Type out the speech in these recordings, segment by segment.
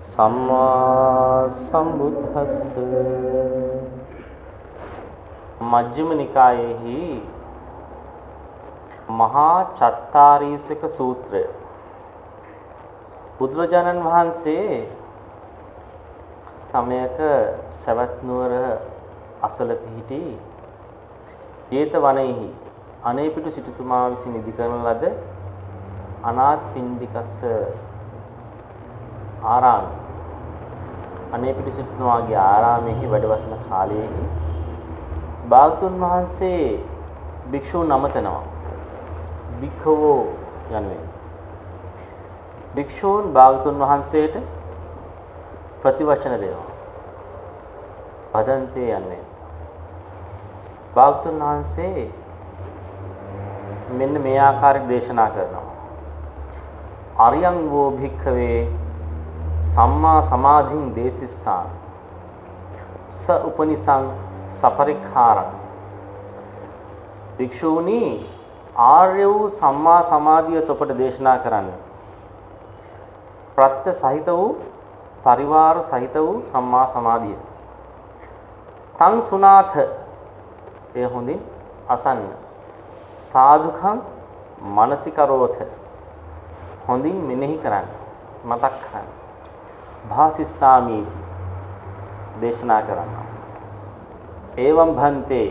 සම්මා සම්බුද්දස්ස. මජ්ක්‍ධිම නිකායේහි මහා චත්තාරීසක සූත්‍රය. බුදුරජාණන් වහන්සේ තමයක සවැත් නුවර අසල පිහිටි ජේතවනයේහි අනේපිටු සිටුතුමා විසින් ඉදි කරන ලද අනාථ පින්ඩිකස්ස ආරාමය. අනේ පිටිසිටුතුමාගේ ආරාමයේ වැඩ වසන කාලයේදී භාගතුන් වහන්සේ භික්ෂූන් නමතනවා. භික්ඛවෝ යනුවෙන්. භික්ෂූන් භාගතුන් වහන්සේට ප්‍රතිවචන දෙනවා. පදන්තේ යනුවෙන්. භාගතුන් වහන්සේ මෙන්න මේ ආකාරයට දේශනා කරනවා. අරියං වෝ භික්ඛවේ සම්මා සමාධින් දේසිස්සාන ස උපනිසං සපරික්ඛාරං. භික්ෂූනි ආර්ය වූ සම්මා සමාධිය තොපට දේශනා කරන්න. ප්‍රත්‍ය සහිත වූ පරිවාර සහිත වූ සම්මා සමාධිය. තං සුනාථ එය හොඳින් අසන්න. සාදුකං මානසිකරෝත. හොඳින් මෙනෙහි කරන්න. මතක් කරන්න. භාසිස්සාමි දේශනා කරනවා. ඒවම් භන්තේ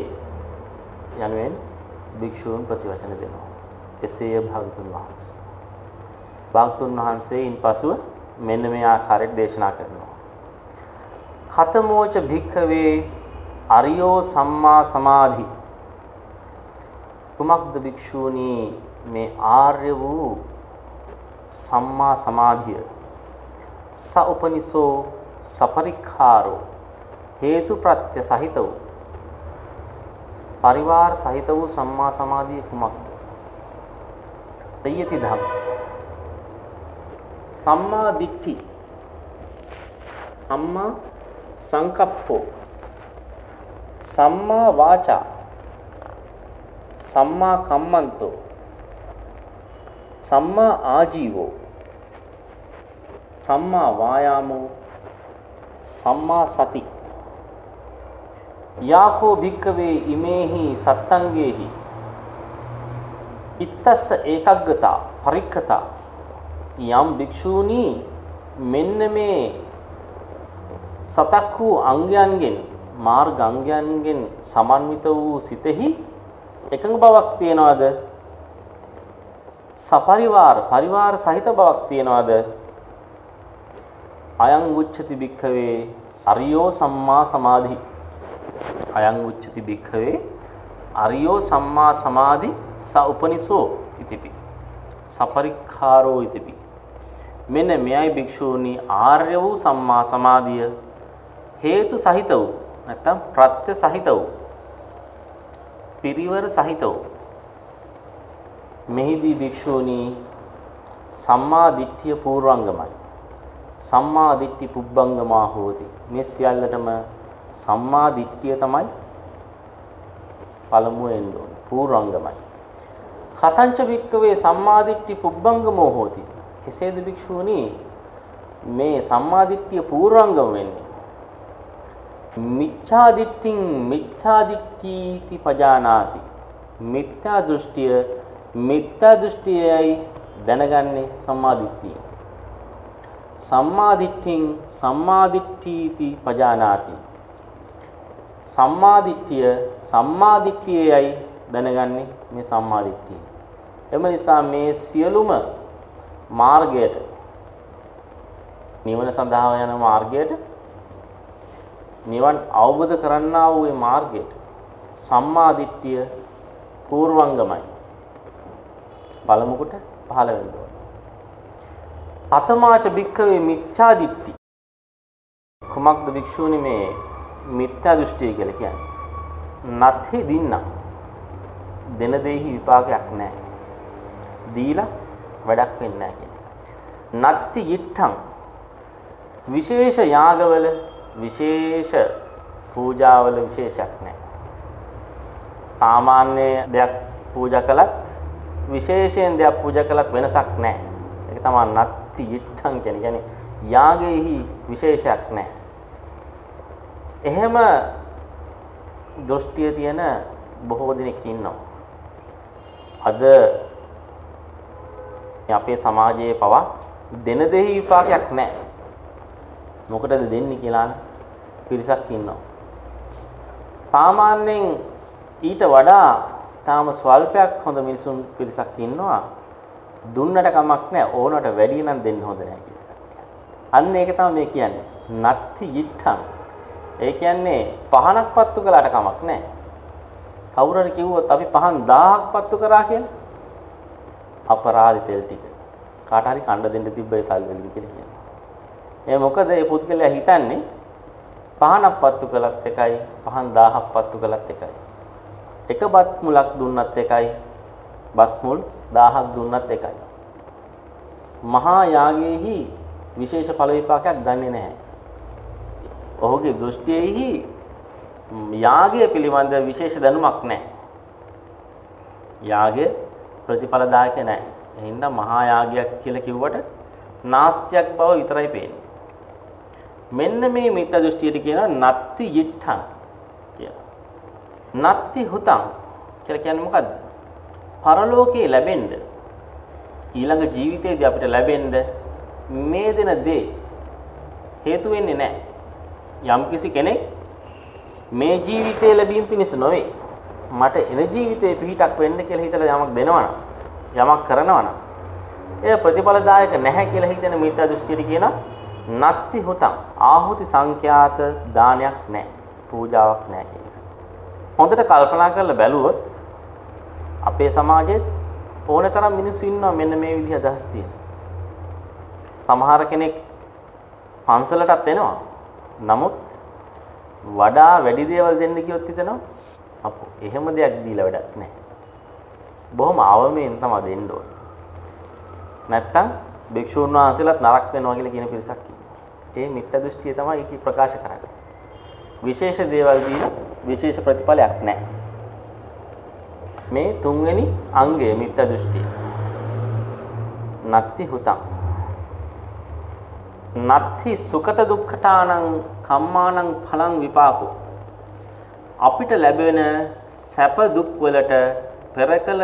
යනුවෙන් භික්ෂූන් ප්‍රතිවචන දෙනවා. එසේය භාගතුන් වහන්සේ. භාගතුන් වහන්සේ ඉන්පසුව මෙන්න මේ ආකාරයට දේශනා කරනවා. ඛතමෝච භික්ඛවේ අරියෝ සම්මා සමාධි කුමක්ද භික්ෂූනි මේ ආර්ය වූ සම්මා සමාධිය ස උපනිසෝ සපරික්ඛාරෝ හේතු ප්‍රත්‍ය සහිත වූ. පරිවාර සහිත වූ සම්මා සමාධිය කුමක්ද? දෙයති ධම් සම්මා දිට්ඨි. සම්මා සංකප්පෝ. සම්මා වාචා. සම්මා කම්මන්තෝ. සම්මා ආජීවෝ. සම්මා වායාමෝ සම්මා සති. යාකෝ භික්කවේ ඉමේහි සත්තංගේහි. ඉත්තස්ස ඒකග්ගතා පරික්කතා යම් භික්ෂූනි මෙන්න මේ සතක් වූ අංගයන්ගෙන් මාර්ග අංගයන්ගෙන් සමන්විත වූ සිතෙහි එකඟ බවක් තියනවාද? සපරිවාර පරිවාර සහිත බවක් තියනවාද? අයං උච්චති භික්ඛවේ අරියෝ සම්මා සමාධි. අයං උච්චති භික්ඛවේ අරියෝ සම්මා සමාධි ස උපනිසෝ ඉතිපි. සපරික්ඛාරෝ ඉතිපි. මෙන්න මෙයයි භික්ෂූනි ආර්ය වූ සම්මා සමාධිය. හේතු සහිත වූ නැත්නම් ප්‍රත්‍ය සහිත වූ. පිරිවර සහිත වූ. මෙහිදී භික්ෂූනි සම්මා දිට්ඨිය පූර්වංගමයි. සම්මා දිට්ඨි පුබ්බංගමා හෝති. මේ සියල්ලටම සම්මා දිට්ඨිය තමයි පළමුව එන්න ඕන. පූර්වංගමයි. කතංච වික්කවේ සම්මා දිට්ඨි පුබ්බංගමෝ හෝති. කෙසේද භික්ෂූනි මේ සම්මා දිට්ඨිය පූර්වංගම වෙන්නේ? මිච්ඡා දිට්ඨින් මිච්ඡා දිට්ඨීති පජානාති. මිත්‍යා දෘෂ්ටිය මිත්‍යා දෘෂ්ටියයි දැනගන්නේ සම්මා දිට්ඨිය. සම්මාදිට්ඨින් සම්මාදිට්ඨීති පජානාති. සම්මාදිට්ඨිය සම්මාදිට්ඨියයි දැනගන්නේ මේ සම්මාදිට්ඨිය. එම නිසා මේ සියලුම මාර්ගයට නිවන සඳහා යන මාර්ගයට නිවන් අවබෝධ කරන්නා වූ මේ මාර්ගයට සම්මාදිට්ඨිය පූර්වංගමයි. පළමු කොට පහළ වෙනවා. අතමාච භික්ඛවේ මිච්ඡා දිට්ඨි කුමක්ද භික්ෂූනි මේ මිත්‍යා දෘෂ්ටිය කියලා කියන්නේ? නත්හි දින්න. දෙන දෙෙහි විපාකයක් නැහැ. දීලා වැඩක් වෙන්නේ නැහැ කියන්නේ. නත්ති yitthaං විශේෂ යාගවල විශේෂ පූජාවල විශේෂයක් නැහැ. සාමාන්‍ය දෙයක් පූජා කළත් විශේෂයෙන් දෙයක් පූජා කළත් වෙනසක් නැහැ. ඒක තමයි නත්ති yitthaං කියන්නේ. කියන්නේ යාගෙහි විශේෂයක් නැහැ. එහෙම දෘෂ්ටිය තියෙන බොහෝ දෙනෙක් ඉන්නවා. අද අපේ සමාජයේ පවා දෙන දෙහි විපාකයක් නැහැ. මොකටද දෙන්නේ කියලා පිරිසක් ඉන්නවා. සාමාන්‍යයෙන් ඊට වඩා තාම ස්වල්පයක් හොඳ මිනිසුන් පිරිසක් ඉන්නවා. දුන්නට කමක් නැහැ ඕනට වැඩි නම් දෙන්න හොඳ නැහැ කියලා. අන්න ඒක තමයි මේ කියන්නේ. නත්ති yitthaං. ඒ කියන්නේ පහනක් පත්තු කළාට කමක් නැහැ. කවුරු හරි කිව්වොත් අපි පහන් 1000ක් පත්තු කරා කියලා අපරාධ තෙල් ටික කාට හරි කණ්ඩ දෙන්න තිබ්බයි සල්වලි කියලා කියනවා. ඒ මොකද මේ පුද්ගලයා හිතන්නේ පහනක් පත්තු කළත් එකයි පහන් 1000ක් පත්තු කළත් එකයි. එක බත් මුලක් දුන්නත් එකයි බත් මුල් 1000ක් දුන්නත් එකයි. මහා යාගයේහි විශේෂ ඵල විපාකයක් ගන්නෙ නැහැ. ඔහුගේ දෘෂ්ටියේහි යාගය පිළිබඳ විශේෂ දැනුමක් නැහැ. යාගය ප්‍රතිඵලදායක නැහැ. එහෙනම් මහා යාගයක් කියලා කිව්වට නාස්තියක් බව විතරයි පේන්නේ. මෙන්න මේ මිත්‍යා දෘෂ්ටියට කියනවා නත්ති yitthaං කියලා. නත්ති හුතං කියලා කියන්නේ මොකද්ද? පරලෝකේ ලැබෙන්න ඊළඟ ජීවිතයේදී අපිට ලැබෙන්න මේ දෙන දේ හේතු වෙන්නේ නැහැ. යම්කිසි කෙනෙක් මේ ජීවිතේ ලැබීම පිණිස නොවේ. මට එන ජීවිතේ පිහිටක් වෙන්න කියලා හිතලා යමක් දෙනවනම් යමක් කරනවනම් එය ප්‍රතිඵලදායක නැහැ කියලා හිතෙන මිත්‍යා දෘෂ්ටියට කියන නත්ති හුතං ආහුති සංඛ්‍යාත දානයක් නැහැ. පූජාවක් නැහැ කියන හොඳට කල්පනා කරලා බැලුවොත් අපේ සමාජයේ ඕන තරම් මිනිස්සු ඉන්නවා මෙන්න මේ විදිහ අදහස් තියෙන. සමහර කෙනෙක් පන්සලටත් එනවා. නමුත් වඩා වැඩි දේවල් දෙන්න කිව්වොත් හිතනවා අපෝ එහෙම දෙයක් දීලා වැඩක් නැහැ. බොහොම අවමෙන් තමයි දෙන්න ඕනේ. නැත්තම් භික්ෂුන් වහන්සේලාත් නරක වෙනවා කියලා කියන පිරිසක් ඉන්නවා. ඒ මිත්‍යා දෘෂ්ටිය තමයි ඒක ප්‍රකාශ කරන්නේ. විශේෂ දේවල් දීලා විශේෂ ප්‍රතිඵලයක් නැහැ. මේ තුන්වෙනි අංගය මිත්‍යා දෘෂ්ටිය. නත්ති හුතං. නත්ති සුකත දුක්ඛතානං කම්මානං ඵලං විපාකෝ. අපිට ලැබෙන සැප දුක් වලට පෙරකල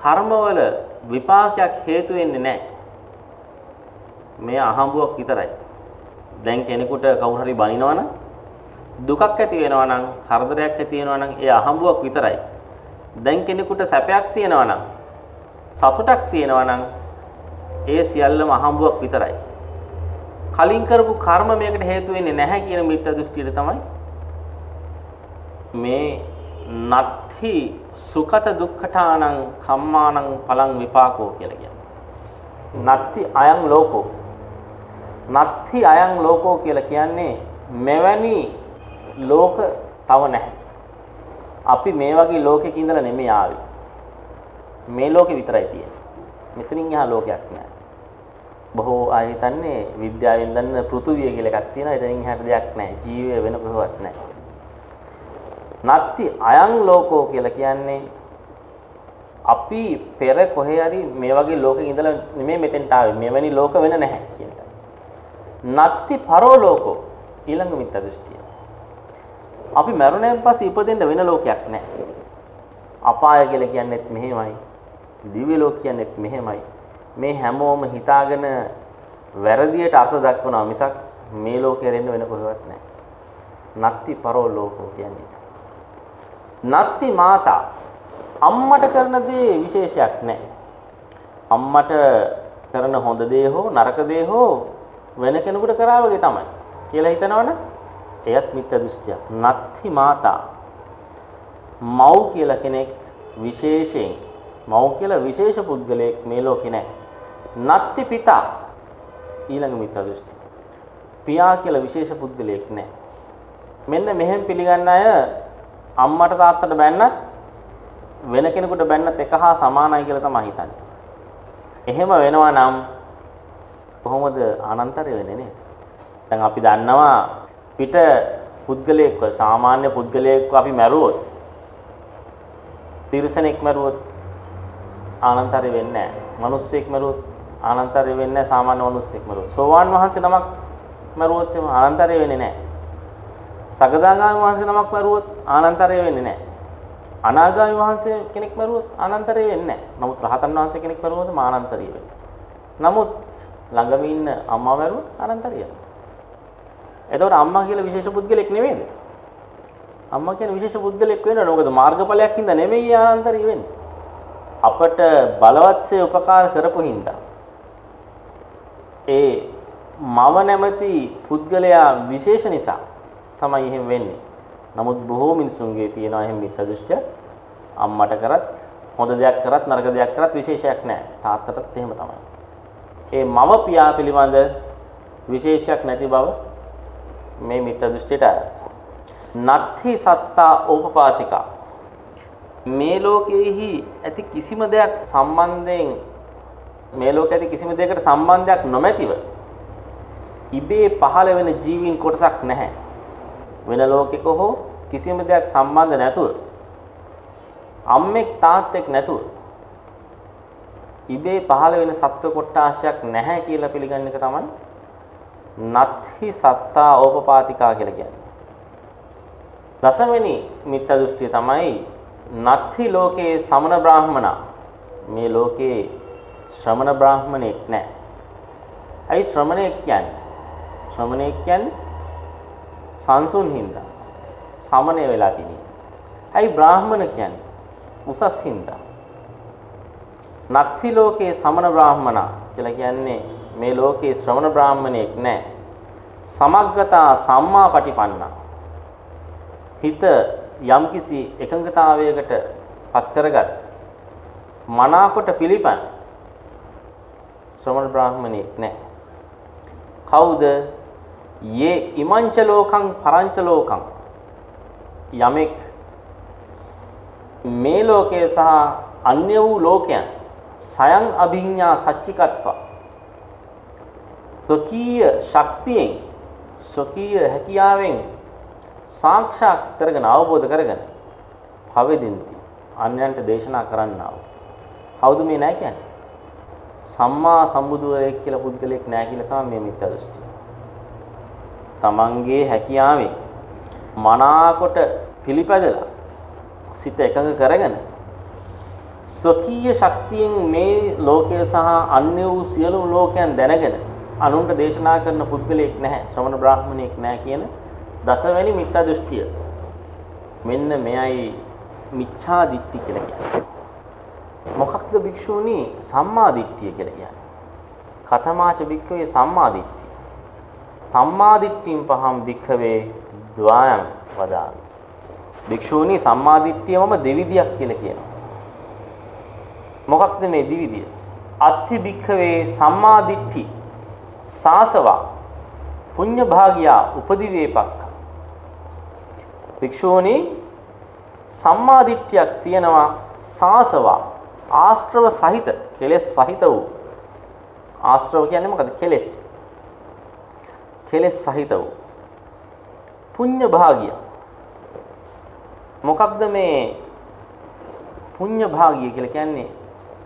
කර්මවල විපාකයක් හේතු වෙන්නේ නැහැ. මේ අහඹුවක් විතරයි. දැන් කෙනෙකුට කවුරු හරි බනිනවනම් දුකක් ඇති වෙනවා නම් කරදරයක් ඇති වෙනවා නම් ඒ අහඹුවක් විතරයි. දැන් කෙනෙකුට සැපයක් තියෙනවා නම් සතුටක් තියෙනවා නම් ඒ සියල්ලම අහඹුවක් විතරයි. කලින් කරපු කර්ම මේකට හේතු වෙන්නේ නැහැ කියන මිත්‍යා දෘෂ්ටියට තමයි මේ නත්හි සුඛත දුක්ඛතානං කම්මානං පලං විපාකෝ කියලා කියන්නේ. නත්ති අයං ලෝකෝ. නත්ති අයං ලෝකෝ කියලා කියන්නේ මෙවැනි ලෝක තව නැහැ. අපි මේ වගේ ලෝකෙක ඉඳලා නෙමෙයි ආවේ. මේ ලෝකෙ විතරයි තියෙන්නේ. මෙතනින් එහා ලෝකයක් නැහැ. බොහෝ අය හිතන්නේ විද්‍යාවෙන් දන්න පෘථුවිය කියලා එකක් තියෙනවා. එතනින් එහාට දෙයක් නැහැ. ජීවය වෙන කොහොවත් නැහැ. නත්ති අයං ලෝකෝ කියලා කියන්නේ අපි පෙර කොහේ හරි මේ වගේ ලෝකෙක ඉඳලා නෙමෙයි මෙතෙන්ට ආවේ. මෙවැනි ලෝක වෙන නැහැ කියන එක. නත්ති පරෝ ලෝකෝ ඊළඟ මිත්‍යා දෘෂ්ටිය. අපි මරුණෙන් පස්සේ ඉපදෙන්න වෙන ලෝකයක් නැහැ. අපාය කියලා කියන්නේත් මෙහෙමයි. දිව්‍ය ලෝක කියන්නේත් මෙහෙමයි. මේ හැමෝම හිතාගෙන වැරදියට අර්ථ දක්වනවා මිසක් මේ ලෝකේ රෙන්න වෙන කොහෙවත් නැහැ. නත්ති පරෝ ලෝකෝ කියන්නේ. නත්ති මාතා අම්මට කරන දේ විශේෂයක් නැහැ. අම්මට කරන හොඳ දේ හෝ නරක දේ හෝ වෙන කෙනෙකුට කරා වගේ තමයි කියලා හිතනවනේ එයත් මිත්‍යා දෘෂ්ටියක්. නත්ති මාතා මව් කියලා කෙනෙක් විශේෂයෙන් මව් කියලා විශේෂ පුද්ගලයෙක් මේ ලෝකේ නැහැ. නත්ති පිතා ඊළඟ මිත්‍යා දෘෂ්ටි. පියා කියලා විශේෂ පුද්ගලයෙක් නැහැ. මෙන්න මෙහෙම පිළිගන්න අය අම්මට තාත්තට බැන්නත් වෙන කෙනෙකුට බැන්නත් එක හා සමානයි කියලා තමයි හිතන්නේ. එහෙම වෙනවා නම් කොහොමද අනන්තරය වෙන්නේ නේද? දැන් අපි දන්නවා පිට පුද්ගලයෙක්ව සාමාන්‍ය පුද්ගලයෙක්ව අපි මැරුවොත් තිරසනෙක් මැරුවොත් ආනන්තරය වෙන්නේ නැහැ. මිනිස්සෙක් මැරුවොත් ආනන්තරය වෙන්නේ නැහැ සාමාන්‍ය මිනිස්සෙක් මැරුවොත්. සෝවාන් වහන්සේ නමක් මැරුවොත් එම ආනන්තරය වෙන්නේ නැහැ. සකදාගාමී වහන්සේ නමක් මැරුවොත් ආනන්තරය වෙන්නේ නැහැ. අනාගාමී වහන්සේ කෙනෙක් මැරුවොත් ආනන්තරය වෙන්නේ නැහැ. නමුත් රහතන් වහන්සේ කෙනෙක් මැරුවොත් මානන්තරය වෙන්නේ. නමුත් ළඟම ඉන්න අම්මා මැරුවොත් ආනන්තරය වෙනවා. එතකොට අම්මා කියලා විශේෂ පුද්ගලෙක් නෙමෙයිද? අම්මා කියන විශේෂ පුද්ගලෙක් වෙනවා. මොකද මාර්ගඵලයක් හින්දා නෙමෙයි ආනන්තරය වෙන්නේ. අපට බලවත්සේ උපකාර කරපු හින්දා ඒ මම නැමැති පුද්ගලයා විශේෂ නිසා තමයි එහෙම වෙන්නේ. නමුත් බොහෝ මිනිසුන්ගේ තියෙනවා එහෙම මිත්‍යා දෘෂ්ටිය. අම්මට කරත් හොඳ දෙයක් කරත් නරක දෙයක් කරත් විශේෂයක් නැහැ. තාත්තටත් එහෙම තමයි. ඒ මම පියා පිළිබඳ විශේෂයක් නැති බව මේ මිත්‍යා දෘෂ්ටියට නත්ථි සත්තා ඕපපාතිකා මේ ලෝකයේහි ඇති කිසිම දෙයක් සම්බන්ධයෙන් මේ ලෝකයේ ඇති කිසිම දෙයකට සම්බන්ධයක් නොමැතිව ඉබේ පහළ වෙන ජීවීන් කොටසක් නැහැ. වෙන ලෝකෙක හෝ කිසිම දෙයක් සම්බන්ධ නැතුව අම්මෙක් තාත්තෙක් නැතුව ඉබේ පහළ වෙන සත්ව කොටාශයක් නැහැ කියලා පිළිගන්න එක තමයි නත්හි සත්තා ඕපපාතිකා කියලා කියන්නේ. දසවෙනි මිත්‍යා දෘෂ්ටිය තමයි නත්හි ලෝකේ සමන බ්‍රාහමනා මේ ලෝකේ ශ්‍රමණ බ්‍රාහමණෙක් නැහැ. ඇයි ශ්‍රමණෙක් කියන්නේ? ශ්‍රමණෙක් කියන්නේ සංසුන් හින්දා සමනය වෙලා තිනේ. ඇයි බ්‍රාහමණ කියන්නේ? උසස් හින්දා. නත්ති ලෝකේ සමන බ්‍රාහමනා කියලා කියන්නේ මේ ලෝකේ ශ්‍රමණ බ්‍රාහමණයෙක් නැහැ. සමග්ගතා සම්මා පටිපන්නා. හිත යම්කිසි එකඟතාවයකට පත් කරගත් මනාකොට පිළිපන් ශ්‍රමණ බ්‍රාහමණයෙක් නැහැ. කවුද? යේ ඉමංච ලෝකං පරංච ලෝකං යමෙක් මේ ලෝකයේ සහ අන්‍ය වූ ලෝකයන් සයන් අභිඥා සච්චිකත්ව ස්වකීය ශක්තියෙන් ස්වකීය හැකියාවෙන් සාක්ෂාත් කරගෙන අවබෝධ කරගෙන පවෙදින්ති අන්‍යයන්ට දේශනා කරන්නා වූ කවුද මේ නැහැ කියන්නේ සම්මා සම්බුදුවරයෙක් කියලා පුද්ගලයෙක් නැහැ කියලා තමයි මේ මිත්‍යා දෘෂ්ටිය. තමන්ගේ හැකියාවෙන් මනාකොට පිළිපැදලා සිත එකඟ කරගෙන ස්වකීය ශක්තියෙන් මේ ලෝකය සහ අන්‍ය වූ සියලු ලෝකයන් දැනගෙන අනුන්ට දේශනා කරන පුද්ගලයෙක් නැහැ ශ්‍රමණ බ්‍රාහ්මණයෙක් නැහැ කියන දසවැනි මිත්‍යා දෘෂ්ටිය. මෙන්න මෙයයි මිච්ඡා දිට්ඨි කියලා කියන්නේ. මොකක්ද භික්ෂූනි සම්මා දිට්ඨිය කියලා කියන්නේ? කතමාච භික්ඛවේ සම්මා දිට්ඨිය. සම්මා දිට්ඨියෙන් පහම් භික්ඛවේ ද්වායන් වදාමි. භික්ෂූනි සම්මා දිට්ඨියමම දෙවිදියක් කියලා කියනවා. මොකක්ද මේ දිවිදිය? අත්ථි භික්ඛවේ සම්මා දිට්ඨි සාසවා පුඤ්ඤ භාගියා උපදිවේපක්ඛ. භික්ෂූනි සම්මා දිට්ඨියක් තියෙනවා සාසවා ආශ්‍රව සහිත කෙලෙස් සහිත වූ ආශ්‍රව කියන්නේ මොකද කෙලෙස් කෙලෙස් සහිත වූ පුඤ්ඤ භාගිය මොකක්ද මේ පුඤ්ඤ භාගිය කියලා කියන්නේ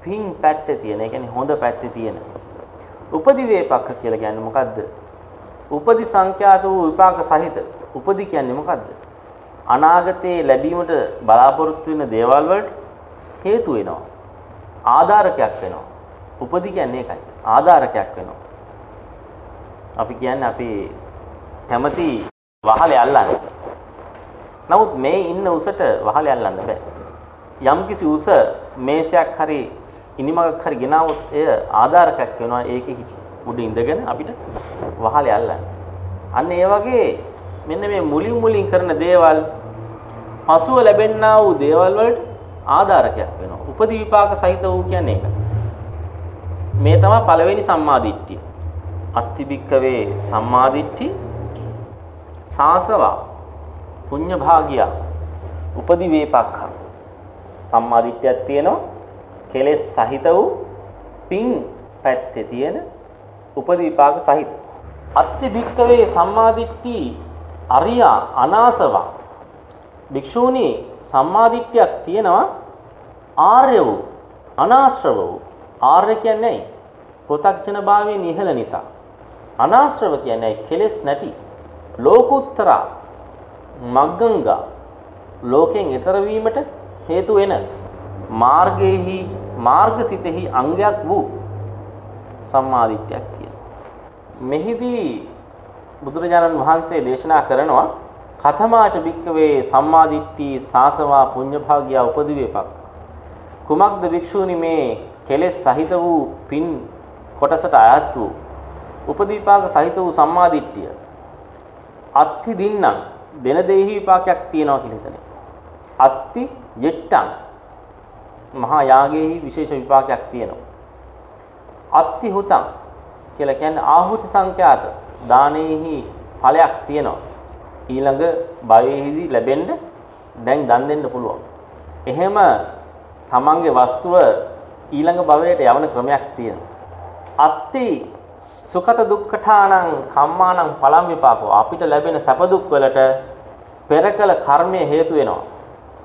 පින් පැත්තේ තියෙන ඒ කියන්නේ හොඳ පැත්තේ තියෙන උපදි වේපක්ක කියලා කියන්නේ මොකද්ද උපදි සංඛ්‍යාත වූ විපාක සහිත උපදි කියන්නේ මොකද්ද අනාගතයේ ලැබීමට බලාපොරොත්තු වෙන දේවල් වලට හේතු වෙනවා ආධාරකයක් වෙනවා. උපදි කියන්නේ ඒකයි. ආධාරකයක් වෙනවා. අපි කියන්නේ අපි කැමති වහලේ අල්ලන්න. නමුත් මේ ඉන්න උසට වහලේ අල්ලන්න බෑ. යම්කිසි උස මේසයක් හරි ඉනිමගක් හරි ගෙනාවොත් එය ආධාරකයක් වෙනවා ඒකෙ උඩ ඉඳගෙන අපිට වහලේ අල්ලන්න. අන්න ඒ වගේ මෙන්න මේ මුලින් මුලින් කරන දේවල් පසුව ලැබෙන්නා වූ දේවල් වලට ආධාරකයක් වෙනවා. උපදී විපාක සහිත වූ කියන්නේ ඒක. මේ තමයි පළවෙනි සම්මාදිට්ඨිය. අත්තිබික්කවේ සම්මාදිට්ඨි සාසවා පුඤ්ඤ භාගිය උපදි වේපක්ඛ සම්මාදිට්ඨියක් තියෙනවා කෙලෙස් සහිත වූ පින් පැත්තේ තියෙන උපදි විපාක සහිත අත්තිබික්කවේ සම්මාදිට්ඨි අරියා අනාසවා. භික්ෂූනි සම්මාදිට්ඨියක් තියෙනවා ආර්ය වූ අනාශ්‍රව වූ. ආර්ය කියන්නේ පෘථග්ජන භාවයෙන් ඉහළ නිසා. අනාශ්‍රව කියන්නේ කෙලෙස් නැති ලෝකුත්තර මග්ගංගා. ලෝකෙන් ඈතර වීමට හේතු වෙන මාර්ගයේහි මාර්ගසිතෙහි අංගයක් වූ සම්මාදිට්ඨියක් කියන. මෙහිදී බුදුරජාණන් වහන්සේ දේශනා කරනවා කතමාච භික්කවේ සම්මාදිට්ඨි සාසවා පුඤ්ඤභාගියා උපදිවේපක්. කුමක්ද භික්ෂූනි මේ කෙලෙස් සහිත වූ පින් කොටසට අයත් වූ උපදීපාක සහිත වූ සම්මාදිට්ඨිය අත්ති දින්නම් දෙන දෙහි විපාකයක් තියෙනවා කියලා හිතන්නේ. අත්ති යෙට්ටං මහා යාගයේහි විශේෂ විපාකයක් තියෙනවා. අත්ති හුතං කියලා කියන්නේ ආහුති සංඛ්‍යාත දානෙහි ඵලයක් තියෙනවා. ඊළඟ භවයේදී ලැබෙන්න දැන් දන් දෙන්න පුළුවන්. එහෙම තමන්ගේ වස්තුව ඊළඟ භවයට යවන ක්‍රමයක් තියෙනවා. අත්ති සුඛත දුක්ඛඨානං කම්මානං පලම් විපාකෝ අපිට ලැබෙන සැප දුක් වලට පෙරකල කර්මයේ හේතු වෙනවා.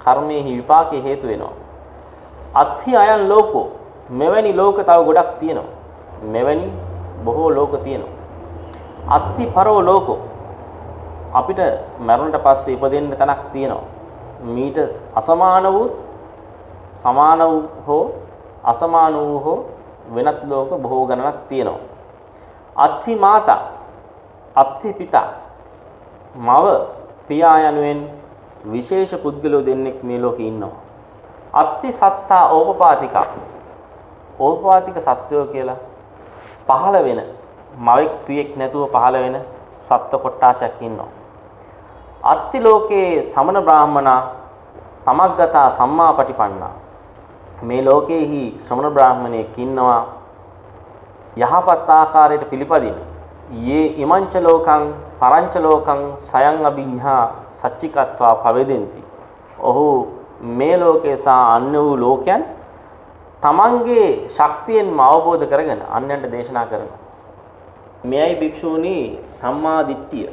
කර්මයේ විපාකයේ හේතු වෙනවා. අත්ථි අයන් ලෝකෝ මෙවැනි ලෝක තව ගොඩක් තියෙනවා. මෙවැනි බොහෝ ලෝක තියෙනවා. අත්ථි පරෝ ලෝකෝ අපිට මරුණට පස්සේ ඉපදෙන්න තැනක් තියෙනවා. මීට අසමාන වූ සමාන වූ හෝ අසමාන වූ හෝ වෙනත් ලෝක බොහෝ ගණනක් තියෙනවා. අත්ථි මාතා අත්ථි පිතා මව පියා යනුවෙන් විශේෂ පුද්ගලයෝ දෙන්නෙක් මේ ලෝකේ ඉන්නවා. අත්ති සත්තා ඕපපාතික ඕපපාතික සත්වයෝ කියලා පහළ වෙන මවෙක් පියෙක් නැතුව පහළ වෙන සත්ව කොට්ටාශයක් ඉන්නවා. අත්ති ලෝකේ සමන බ්‍රාහමනා තමග්ගතා සම්මාපටිපන්නා මේ ලෝකේහි ශ්‍රමණ බ්‍රාහමණයෙක් ඉන්නවා යහපත් ආකාරයට පිළිපදින යේ ඉමංච ලෝකං පරංච ලෝකං සයං අභිඤ්ඤා සච්චිකත්වා පවේදෙන්ති. ඔහු මේ ලෝකේ සහ අන්‍ය වූ ලෝකයන් තමන්ගේ ශක්තියෙන්ම අවබෝධ කරගෙන අන්‍යයන්ට දේශනා කරනවා. මෙයයි භික්ෂූනි සම්මා දිට්ඨිය.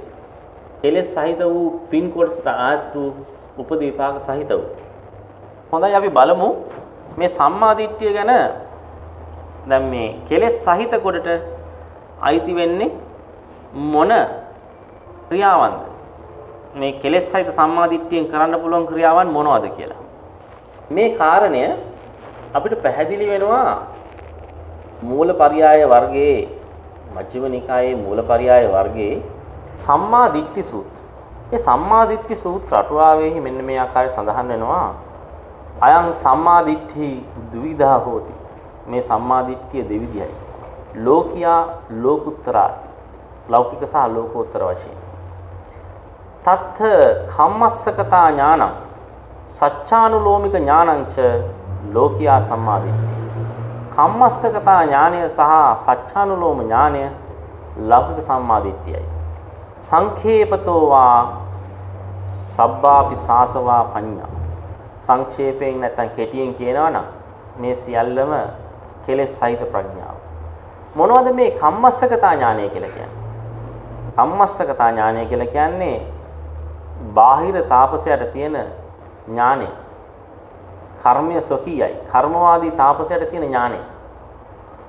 එලෙස සහිත වූ පින් කොටසට ආත් වූ උපදීපාක සහිත වූ. හොඳයි අපි බලමු මේ සම්මා දිට්ඨිය ගැන දැන් මේ කෙලෙස් සහිත කොටට අයිති වෙන්නේ මොන ක්‍රියාවන්ද? මේ කෙලෙස් සහිත සම්මාදිට්ඨියෙන් කරන්න පුළුවන් ක්‍රියාවන් මොනවද කියලා. මේ කාරණය අපිට පැහැදිලි වෙනවා මූලපරියාය වර්ගයේ මජ්ක්‍ධිම නිකායේ මූලපරියාය වර්ගයේ සම්මා දිට්ඨි සූත්‍ර. මේ සම්මා දිට්ඨි සූත්‍ර අටුවාවේහි මෙන්න මේ ආකාරය සඳහන් වෙනවා. අයං සම්මා දිට්ඨි ද්විධා හෝති. මේ සම්මා දිට්ඨිය දෙවිධයයි. ලෝකියා ලෝකුත්තරා ලෞකික සහ ලෝකෝත්තර වශයෙන් තත්ථ කම්මස්සකතා ඥානං සච්ඡානුලෝමික ඥානං ච ලෝකියා සම්මාදිට්ඨි කම්මස්සකතා ඥානය සහ සච්ඡානුලෝම ඥානය ලෞකික සම්මාදිට්ඨියයි සංඛේපතෝ වා සබ්බාපි සාසවා පඤ්ඤා. සංක්ෂේපයෙන් නැත්නම් කෙටියෙන් කියනවා නම් මේ සියල්ලම කෙලෙස් සහිත ප්‍රඥාව. මොනවද මේ කම්මස්සකතා ඥානය කියලා කියන්නේ? කම්මස්සකතා ඥානය කියලා කියන්නේ බාහිර තාපසයට තියෙන ඥානය. කර්මය සොකීයයි. කර්මවාදී තාපසයට තියෙන ඥානය.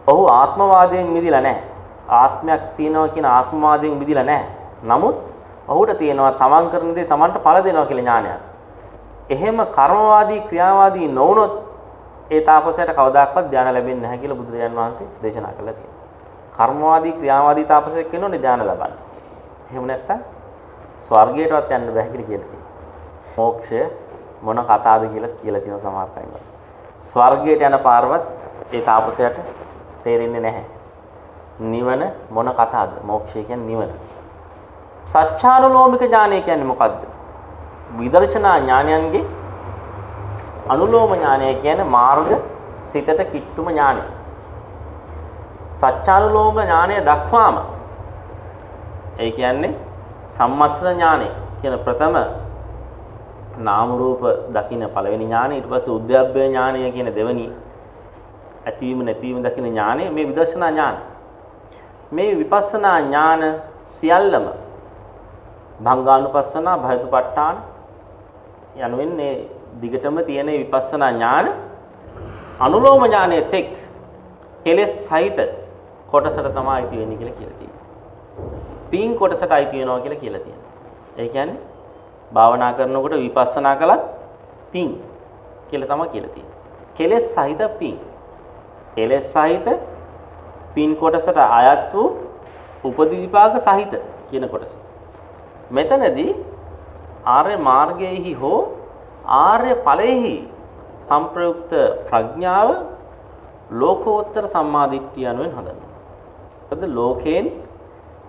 ඔහු ආත්මවාදයෙන් මිදිලා නැහැ. ආත්මයක් තියෙනවා කියන ආත්මවාදයෙන් මිදිලා නැහැ. නමුත් ඔහුට තියෙනවා තමන් කරන දේ තමන්ට ඵල දෙනවා කියලා ඥානයක්. එහෙම කර්මවාදී ක්‍රියාවාදී නොවුනොත් ඒ තාපසයට කවදාකවත් ධානය ලැබෙන්නේ නැහැ කියලා බුදුරජාන් වහන්සේ දේශනා කළා තියෙනවා. කර්මවාදී ක්‍රියාවාදී තාපසයෙක් වෙනෝනේ ධානය ලබන්න. එහෙම නැත්තම් ස්වර්ගයටවත් යන්න බෑ කියලා කියලා තියෙනවා. මෝක්ෂය මොන කතාවද කියලා කියලා තියෙන සමහර තැන්වල. ස්වර්ගයට යන පාරවත් ඒ තාපසයට තේරෙන්නේ නැහැ. නිවන මොන කතාවද? මෝක්ෂය කියන්නේ නිවන. සත්‍යානුලෝමික ඥානය කියන්නේ මොකද්ද? විදර්ශනා ඥානයන්ගේ අනුලෝම ඥානය කියන්නේ මාර්ග සිතට කිට්ටුම ඥානය. සත්‍යානුලෝම ඥානය දක්වාම ඒ කියන්නේ සම්මස්න ඥානය කියන ප්‍රථම නාම රූප දකින්න පළවෙනි ඥානය ඊට පස්සේ උද්‍යප්පේ ඥානය කියන දෙවෙනි ඇතිවීම නැතිවීම දකින්න ඥානය මේ විදර්ශනා ඥාන මේ විපස්සනා ඥාන සියල්ලම භංගානුපස්සනා භයතුපට්ඨාන යනුවෙන් මේ දිගටම තියෙන විපස්සනා ඥාන අනුලෝම ඥානයේ තෙක් කෙලෙස් සහිත කොටසට තමයි අයිති වෙන්නේ කියලා කියලා තියෙනවා. පින් කොටසට අයිති වෙනවා කියලා කියලා තියෙනවා. ඒ කියන්නේ භාවනා කරනකොට විපස්සනා කළත් පින් කියලා තමයි කියලා තියෙන්නේ. කෙලෙස් සහිත පින්. කෙලෙස් සහිත පින් කොටසට අයත් වූ උපදි විපාක සහිත කියන කොටස. මෙතනදී ආර්ය මාර්ගයේහි හෝ ආර්ය ඵලයේහි සංප්‍රයුක්ත ප්‍රඥාව ලෝකෝත්තර සම්මාදිට්ඨිය යනුවෙන් හඳුන්වනවා. මොකද ලෝකයෙන්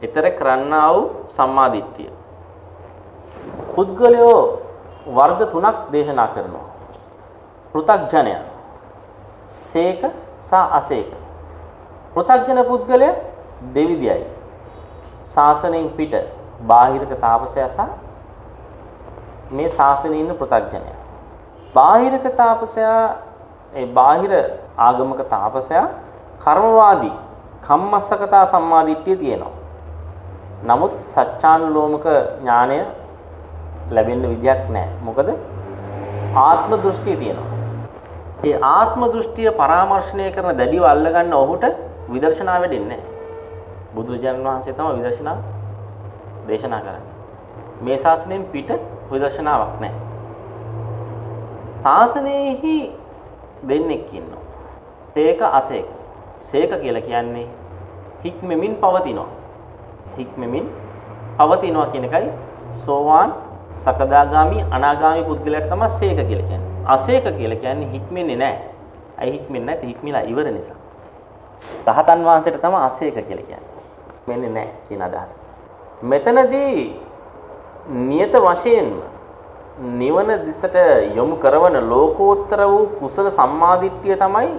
ඊතර කරන්නා වූ සම්මාදිට්ඨිය. පුද්ගලයෝ වර්ග තුනක් දේශනා කරනවා. පෘථග්ජනය, සේක සහ අසේක. පෘථග්ජන පුද්ගලය දෙවිදියයි. ශාසනයෙන් පිට බාහිරක තාපසයා සහ මේ ශාසනයේ ඉන්න පෘථග්ජනයා. බාහිරක තාපසයා ඒ බාහිර ආගමක තාපසයා කර්මවාදී කම්මස්සකතා සම්මාදිට්ඨිය තියෙනවා. නමුත් සත්‍යානුලෝමක ඥානය ලැබෙන්න විදියක් නැහැ. මොකද ආත්ම දෘෂ්ටිය තියෙනවා. ඒ ආත්ම දෘෂ්ටිය පරාමර්ශණය කරන දැඩිව අල්ලගන්න ඔහුට විදර්ශනා වෙඩෙන්නේ නැහැ. බුදුරජාණන් වහන්සේ තමයි විදර්ශනා දේශනා කරන්නේ. මේ ශාසනයෙන් පිට විදර්ශනාවක් නැහැ. ශාසනයේහි දෙන්නෙක් ඉන්නවා. සේක අසේක. සේක කියලා කියන්නේ හික්මෙමින් පවතිනවා. හික්මෙමින් පවතිනවා කියන එකයි සෝවාන් සකදාගාමි අනාගාමි පුද්ගලයාට තමයි සේක කියලා කියන්නේ. අසේක කියලා කියන්නේ හික්මෙන්නේ නැහැ. අයි හික්මෙන්නේ නැති හික්මිලා ඉවර නිසා. රහතන් වහන්සේට තමයි අසේක කියලා කියන්නේ. මෙන්නේ නැහැ කියන අදහස. මෙතනදී නියත වශයෙන්ම නිවන දිසට යොමු කරවන ලෝකෝත්තර වූ කුසල සම්මාදිට්ඨිය තමයි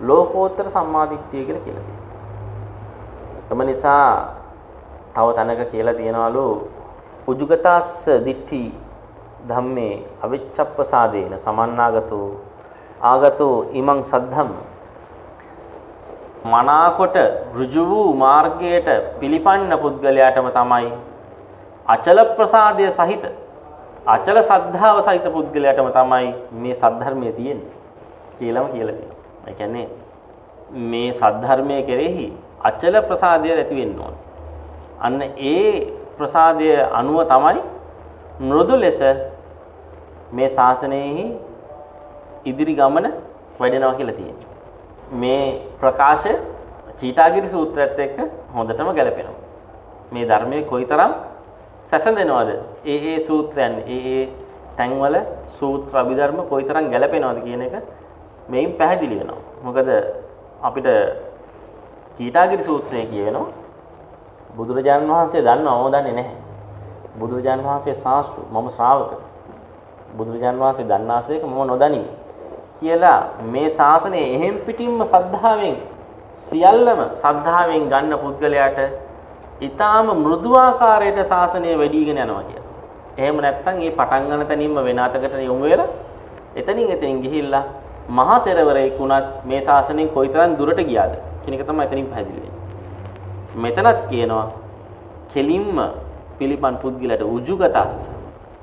ලෝකෝත්තර සම්මාදිට්ඨිය කියලා කියලා තියෙනවා. එම නිසා තව තැනක කියලා තියනවලු උජුගතස්ස දිට්ඨි ධම්මේ අවිච්ඡප්පසාදේන සමන්නාගතෝ ආගතෝ ඉමං සද්ධම් මනාකොට ඍජු වූ මාර්ගයට පිළිපන්න පුද්ගලයාටම තමයි අචල ප්‍රසාදය සහිත අචල සද්ධාව සහිත පුද්ගලයාටම තමයි මේ සද්ධර්මයේ තියෙන්නේ කියලාම කියලා තියෙනවා. ඒ කියන්නේ මේ සද්ධර්මයේ කෙරෙහි අචල ප්‍රසාදය ඇති වෙන්න ඕන. අන්න ඒ ප්‍රසාදය අනුව තමයි මෘදු ලෙස මේ ශාසනයෙහි ඉදිරි ගමන වැඩෙනවා කියලා තියෙනවා. මේ ප්‍රකාශ චීතාගිරි සූත්‍රයත් එක්ක හොඳටම ගැලපෙනවා. මේ ධර්මයේ කොයිතරම් සැසඳෙනවද? ඒ ඒ සූත්‍රයන් ඒ ඒ තැන්වල සූත්‍ර අභිධර්ම කොයිතරම් ගැලපෙනවද කියන එක මේන් පැහැදිලි වෙනවා. මොකද අපිට කීටාගිරි සූත්‍රයේ කියවෙනවා බුදුරජාණන් වහන්සේ දන්නව මම දන්නේ නැහැ. බුදුරජාණන් වහන්සේ ශාස්ත්‍රු මම ශ්‍රාවක. බුදුරජාණන් වහන්සේ දන්නාසේක මම නොදනිමි. කියලා මේ ශාසනය එහෙම් පිටින්ම සද්ධාවෙන් සියල්ලම සද්ධාවෙන් ගන්න පුද්ගලයාට ඊටාම මෘදුආකාරයට ශාසනය වැඩිගෙන යනවා කියලා. එහෙම නැත්නම් මේ පටන් ගන්න තැනින්ම වෙන අතකට යොමු වෙලා එතනින් එතනින් ගිහිල්ලා මහා තෙරවරයෙක් වුණත් මේ ශාසනයෙන් කොයිතරම් දුරට ගියාද කියන එක තමයි එතනින් පැහැදිලි වෙන්නේ. මෙතනත් කියනවා කෙලින්ම පිළිපන් පුද්ගලයාට උජුගතස්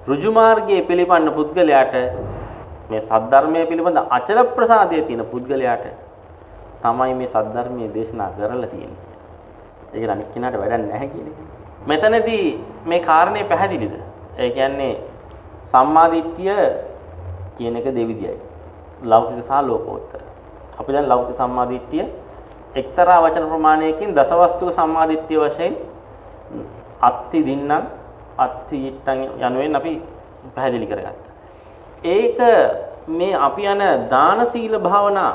ඍජු මාර්ගයේ පිළිපන්න පුද්ගලයාට මේ සද්ධර්මයේ පිළිබඳ අචල ප්‍රසාදයේ තියෙන පුද්ගලයාට තමයි මේ සද්ධර්මයේ දේශනා කරලා තියෙන්නේ. ඒක අනිත් කෙනාට වැඩක් නැහැ කියන එක. මෙතනදී මේ කාරණේ පැහැදිලිද? ඒ කියන්නේ සම්මාදිට්ඨිය කියන එක දෙවිදියයි. ලෞකික සහ ලෝකෝත්තර. අපි දැන් ලෞකික සම්මාදිට්ඨිය එක්තරා වචන ප්‍රමාණයකින් දසවස්තුක සම්මාදිට්ඨිය වශයෙන් අත්ති දින්නම් අත්ති ඊට්ටන් යනුවෙන් අපි පැහැදිලි කරගත්තා. ඒක මේ අපි යන දාන සීල භාවනා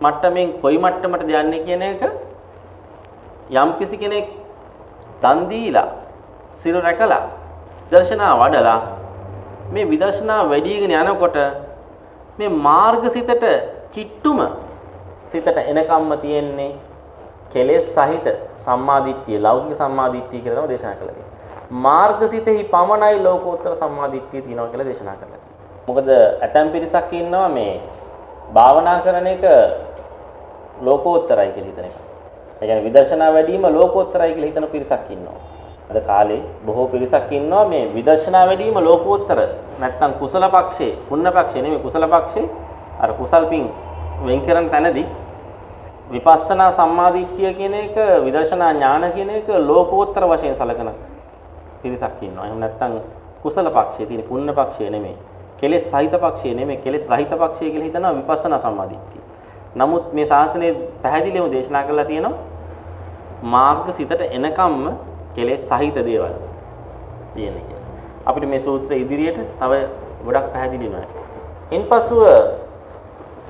මට්ටමින් කොයි මට්ටමටද යන්නේ කියන එක යම් කිසි කෙනෙක් දන් දීලා සිර රැකලා දර්ශනා වඩලා මේ විදර්ශනා වැඩිගෙන යනකොට මේ මාර්ගසිතට කිට්ටුම සිතට එනකම්ම තියෙන්නේ කෙලෙස් සහිත සම්මාදිට්ඨිය ලෞකික සම්මාදිට්ඨිය කියලා තමයි දේශනා කළේ. මාර්ගසිතෙහි පමණයි ලෝකෝත්තර සම්මාදිට්ඨිය තියෙනවා කියලා දේශනා කළා. මොකද ඇතැම් පිරිසක් ඉන්නවා මේ භාවනා කරන එක ලෝකෝත්තරයි කියලා හිතන එක. ඒ කියන්නේ විදර්ශනා වැඩිම ලෝකෝත්තරයි කියලා හිතන පිරිසක් ඉන්නවා. අද කාලේ බොහෝ පිරිසක් ඉන්නවා මේ විදර්ශනා වැඩිම ලෝකෝත්තර නැත්නම් කුසල පක්ෂේ පුණ්‍ය පක්ෂේ නෙමෙයි කුසල පක්ෂේ අර කුසල් පින් වෙන් කරන තැනදී විපස්සනා සම්මාදිට්ඨිය කියන එක විදර්ශනා ඥාන කියන එක ලෝකෝත්තර වශයෙන් සැලකන පිරිසක් ඉන්නවා. එහෙම නැත්නම් කුසල පක්ෂයේ තියෙන පුණ්‍ය පක්ෂය නෙමෙයි. කෙලෙස් සහිත පක්ෂය නෙමෙයි. කෙලෙස් රහිත පක්ෂය කියලා හිතනවා විපස්සනා සම්මාදිට්ඨිය. නමුත් මේ ශාසනයේ පැහැදිලිවම දේශනා කරලා තියෙනවා මාර්ග සිතට එනකම්ම කෙලෙස් සහිත දේවල් තියෙන කියලා. අපිට මේ සූත්‍ර ඉදිරියට තව ගොඩක් පැහැදිලි වෙනවා. ඉන්පසුව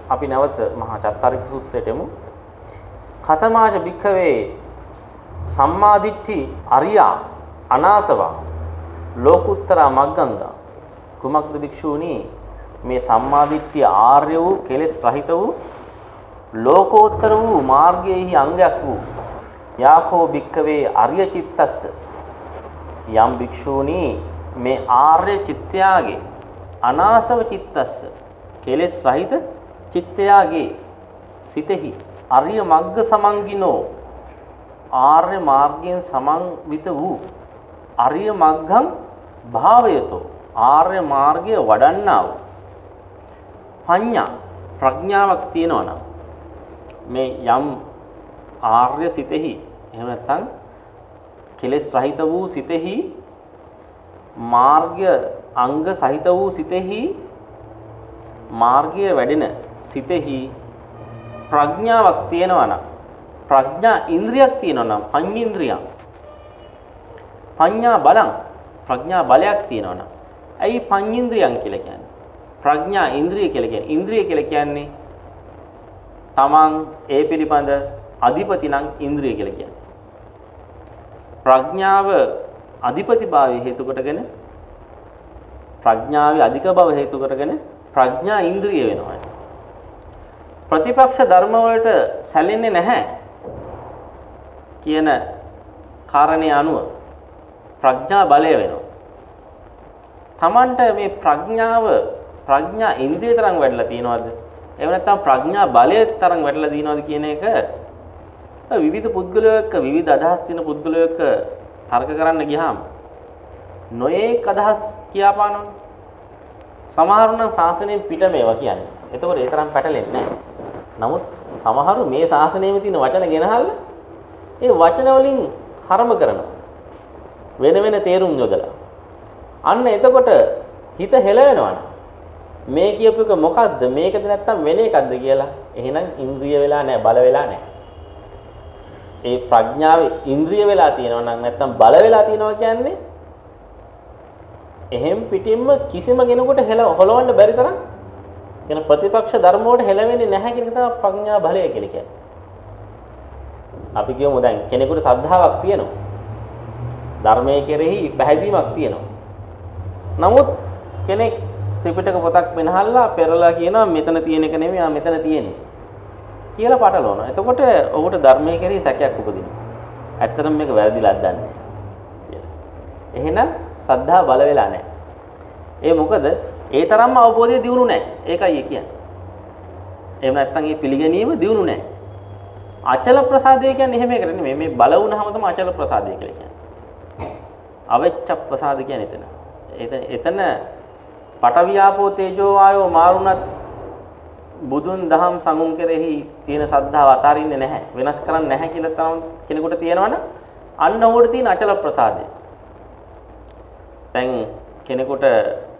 අපි නැවත මහා චත්තාරික සූත්‍රයට එමු. කතමාච භික්ඛවේ සම්මාදිට්ඨි අරියා අනාසවා ලෝකුත්තර මග්ගංගා. කුමක්ද භික්ෂූනි? මේ සම්මාදිට්ඨිය ආර්ය වූ කෙලෙස් රහිත වූ ලෝකෝත්තර වූ මාර්ගයේහි අංගයක් වූ යාකෝ භික්ඛවේ අරිය චිත්තස්ස. යම් භික්ෂූනි මේ ආර්ය චිත්තයාගේ අනාසව චිත්තස්ස කෙලෙස් රහිත චිත්තයාගේ සිතෙහි අරිය මග්ග සමංගිනෝ ආර්ය මාර්ගයෙන් සමන්විත වූ අරිය මග්ගං භාවයතෝ ආර්ය මාර්ගය වඩන්නා වූ පඤ්ඤා ප්‍රඥාවක් තියෙනවා නම් මේ යම් ආර්ය සිතෙහි එහෙම නැත්නම් කෙලෙස් රහිත වූ සිතෙහි මාර්ගය අංග සහිත වූ සිතෙහි මාර්ගය වැඩෙන සිතෙහි ප්‍රඥාවක් තියෙනවා නම් ප්‍රඥා ඉන්ද්‍රියක් තියෙනවා නම් පඤ්ඤේන්ද්‍රියක් පඤ්ඤා බලං ප්‍රඥා බලයක් තියෙනවා නම්. ඇයි පඤ්ඤේන්ද්‍රියන් කියලා කියන්නේ? ප්‍රඥා ඉන්ද්‍රිය කියලා කියන්නේ. ඉන්ද්‍රිය කියලා කියන්නේ තමන් ඒ පිළිබඳ අධිපති නම් ඉන්ද්‍රිය කියලා කියන්නේ. ප්‍රඥාව අධිපතිභාවය හේතු කොටගෙන ප්‍රඥාවේ අධික බව හේතු කරගෙන ප්‍රඥා ඉන්ද්‍රිය වෙනවා. ප්‍රතිපක්ෂ ධර්ම වලට සැලෙන්නේ නැහැ කියන කාරණේ අනුව ප්‍රඥා බලය වෙනවා. Tamanට මේ ප්‍රඥාව ප්‍රඥා ඉන්ද්‍රිය තරම් වැඩිලා තියෙනවද? එහෙම නැත්නම් ප්‍රඥා බලය තරම් වැඩිලා තියෙනවද කියන එක විවිධ පුද්ගලයෝ එක්ක විවිධ අදහස් තියෙන පුද්ගලයෝ එක්ක තර්ක කරන්න ගියාම නොයේක් අදහස් කියාපානවනේ. සමහරුන් නම් ශාසනයෙන් පිට මේවා කියන්නේ. එතකොට ඒ තරම් පැටලෙන්නේ නැහැ. නමුත් සමහරු මේ ශාසනයෙම තියෙන වචන ගෙනහල්ලා ඒ වචන වලින් හරම කරනවා. වෙන වෙන තේරුම් යොදලා. අන්න එතකොට හිත හෙලවෙනවනේ. මේ කියපු එක මොකද්ද? මේකද නැත්තම් වෙන එකක්ද කියලා. එහෙනම් ඉන්ද්‍රිය වෙලා නැහැ, බල වෙලා නැහැ. ඒ ප්‍රඥාවේ ඉන්ද්‍රිය වෙලා තියෙනවා නම් නැත්තම් බල වෙලා තියෙනවා කියන්නේ එහෙම් පිටින්ම කිසිම කෙනෙකුට හෙල හොලවන්න බැරි තරම් කියන ප්‍රතිපක්ෂ ධර්ම වලට හෙලවෙන්නේ නැහැ කියන එක තමයි ප්‍රඥා බලය කියලා කියන්නේ. අපි කියමු දැන් කෙනෙකුට සද්ධාාවක් තියෙනවා. ධර්මයේ කෙරෙහි පැහැදීමක් තියෙනවා. නමුත් කෙනෙක් ත්‍රිපිටක පොතක් වෙනහල්ලා පෙරලා කියනවා මෙතන තියෙන එක නෙමෙයි ආ මෙතන තියෙන්නේ. කියලා පටලවනවා. එතකොට ඔහුට ධර්මයේ කෙරෙහි සැකයක් උපදිනවා. ඇත්තටම මේක වැරදිලාද දන්නේ. එහෙනම් සද්ධා බල වෙලා නැහැ. ඒ මොකද ඒ තරම්ම අවබෝධය දියුණු නැහැ. ඒකයි කියන්නේ. එහෙම නැත්නම් මේ පිළිගැනීම දියුණු නැහැ. අචල ප්‍රසාදය කියන්නේ එහෙම එකට නෙමෙයි. මේ බල වුණාම තමයි අචල ප්‍රසාදය කියලා කියන්නේ. අවෙච්ච ප්‍රසාද කියන්නේ එතන. එතන එතන පටවියාපෝ තේජෝ ආයෝ මාරුණත් බුදුන් දහම් සඟුන් කෙරෙහි තියෙන සද්ධාව අතාරින්නේ නැහැ. වෙනස් කරන්නේ නැහැ කියලා තමයි කෙනෙකුට තියෙනවනේ. අන්න ඕකට තියෙන අචල ප්‍රසාදය. දැන් කෙනෙකුට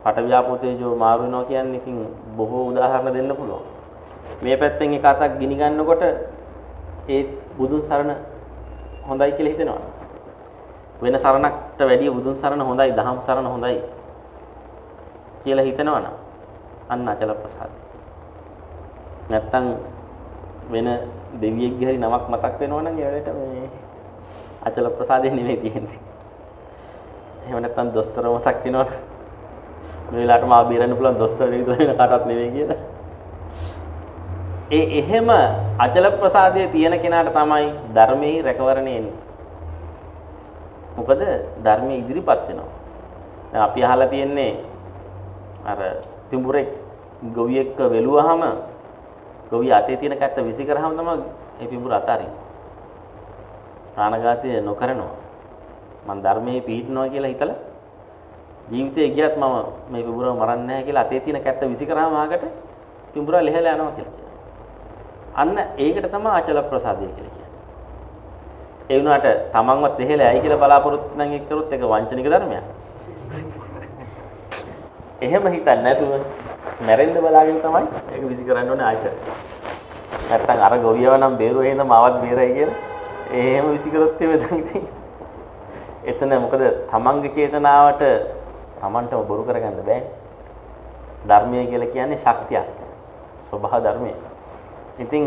පටවියාපෝතේජෝ මාරු වෙනවා කියන්නේ ඉතින් බොහෝ උදාහරණ දෙන්න පුළුවන්. මේ පැත්තෙන් එක අතක් ගිනි ගන්නකොට ඒ බුදුන් සරණ හොඳයි කියලා හිතෙනවා. වෙන සරණකට වැඩිය බුදුන් සරණ හොඳයි, දහම් සරණ හොඳයි කියලා හිතනවනම් අන්න අචල ප්‍රසාද. නැත්තම් වෙන දෙවියෙක්ගේ හරි නමක් මතක් වෙනවනම් ඒ වෙලේට මේ අචල ප්‍රසාදේ නෙමෙයි තියෙන්නේ. එහෙම නැත්තම් දොස්තර මතක් වෙනවනම් මේ වෙලාවට මාව බේරන්න පුළුවන් දොස්තර විතර වෙන කාටවත් නෙවෙයි කියලා. ඒ එහෙම අචල ප්‍රසාදයේ තියෙන කෙනාට තමයි ධර්මයේ රැකවරණය එන්නේ. මොකද ධර්මයේ ඉදිරිපත් වෙනවා. දැන් අපි අහලා තියෙන්නේ අර පිඹුරෙක් ගොවියෙක්ව වෙලුවාම ගොවිය අතේ තියෙන කැත්ත විසි කරාම තමයි ඒ පිඹුර අතාරින්නේ. ප්‍රාණඝාතය නොකරනවා. මම ධර්මයේ පිහිටනවා කියලා හිතලා ජීවිතේ ගියත් මම මේ පිඹුරව මරන්නේ නැහැ කියලා අතේ තියෙන කැත්ත විසි කරාම ආකට පිඹුර ලෙහෙලා යනවා කියලා. අන්න ඒකට තමයි අචල ප්‍රසාදය කියලා කියන්නේ. ඒ වුණාට තමන්වත් එහෙලා ඇයි කියලා බලාපොරොත්තු නම් එක් කරොත් ඒක වංචනික ධර්මයක්. එහෙම හිතන්නේ නැතුව මැරෙන්න බලාගෙන තමයි ඒක විසි කරන්න ඕනේ ආයතන. නැත්තම් අර ගොවියව නම් බේරුවේ නම ආවත් බේරයි කියලා. එහෙම විසි කරොත් එමෙතන ඉතින් එතන මොකද තමන්ගේ චේතනාවට තමන්ටම බොරු කරගන්න බෑ. ධර්මය කියලා කියන්නේ ශක්තියක්. ස්වභාව ධර්මය. ඉතින්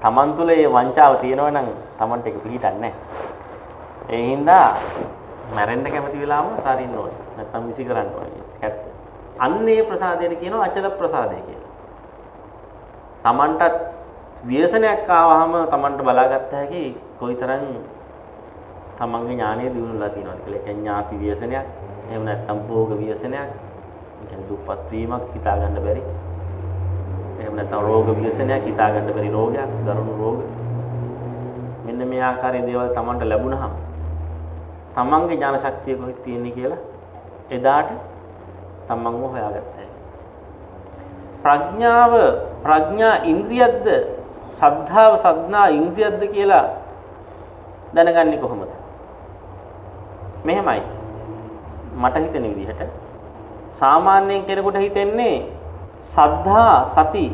තමන් තුළ මේ වංචාව තියෙනවා නම් තමන්ට ඒක පිළිටන්නේ නැහැ. ඒ හින්දා මැරෙන්න කැමති වෙලාවම අතාරින්න ඕනේ. නැත්තම් විසි කරන්න ඕනේ. ඇත්ත. අන්නේ ප්‍රසාදයට කියනවා අචල ප්‍රසාදය කියලා. තමන්ටත් ව්‍යසනයක් ආවහම තමන්ට බලාගත්ත හැකි කොයිතරම් තමන්ගේ ඥානය දිනුනලා තියෙනවද කියලා. ඒ කියන්නේ ඥාති ව්‍යසනයක්, එහෙම නැත්නම් භෝග ව්‍යසනයක්, ඒ කියන්නේ දුප්පත් වීමක් හිතා ගන්න බැරි. එහෙම නැත්නම් රෝග ව්‍යසනයක් හිතා ගන්න බැරි රෝගයක්, දරුණු රෝග. මෙන්න මේ ආකාරයේ දේවල් තමන්ට ලැබුණහම තමන්ගේ ඥාන ශක්තිය කොහෙද තියෙන්නේ කියලා එදාට තමන්ව හොයාගත්තා. ප්‍රඥාව ප්‍රඥා ඉන්ද්‍රියද්ද සද්ධාව සද්නා ඉන්ද්‍රියද්ද කියලා දැනගන්නේ කොහොමද? මෙහෙමයි. මට හිතෙන විදිහට සාමාන්‍යයෙන් කෙනෙකුට හිතෙන්නේ සද්ධා සති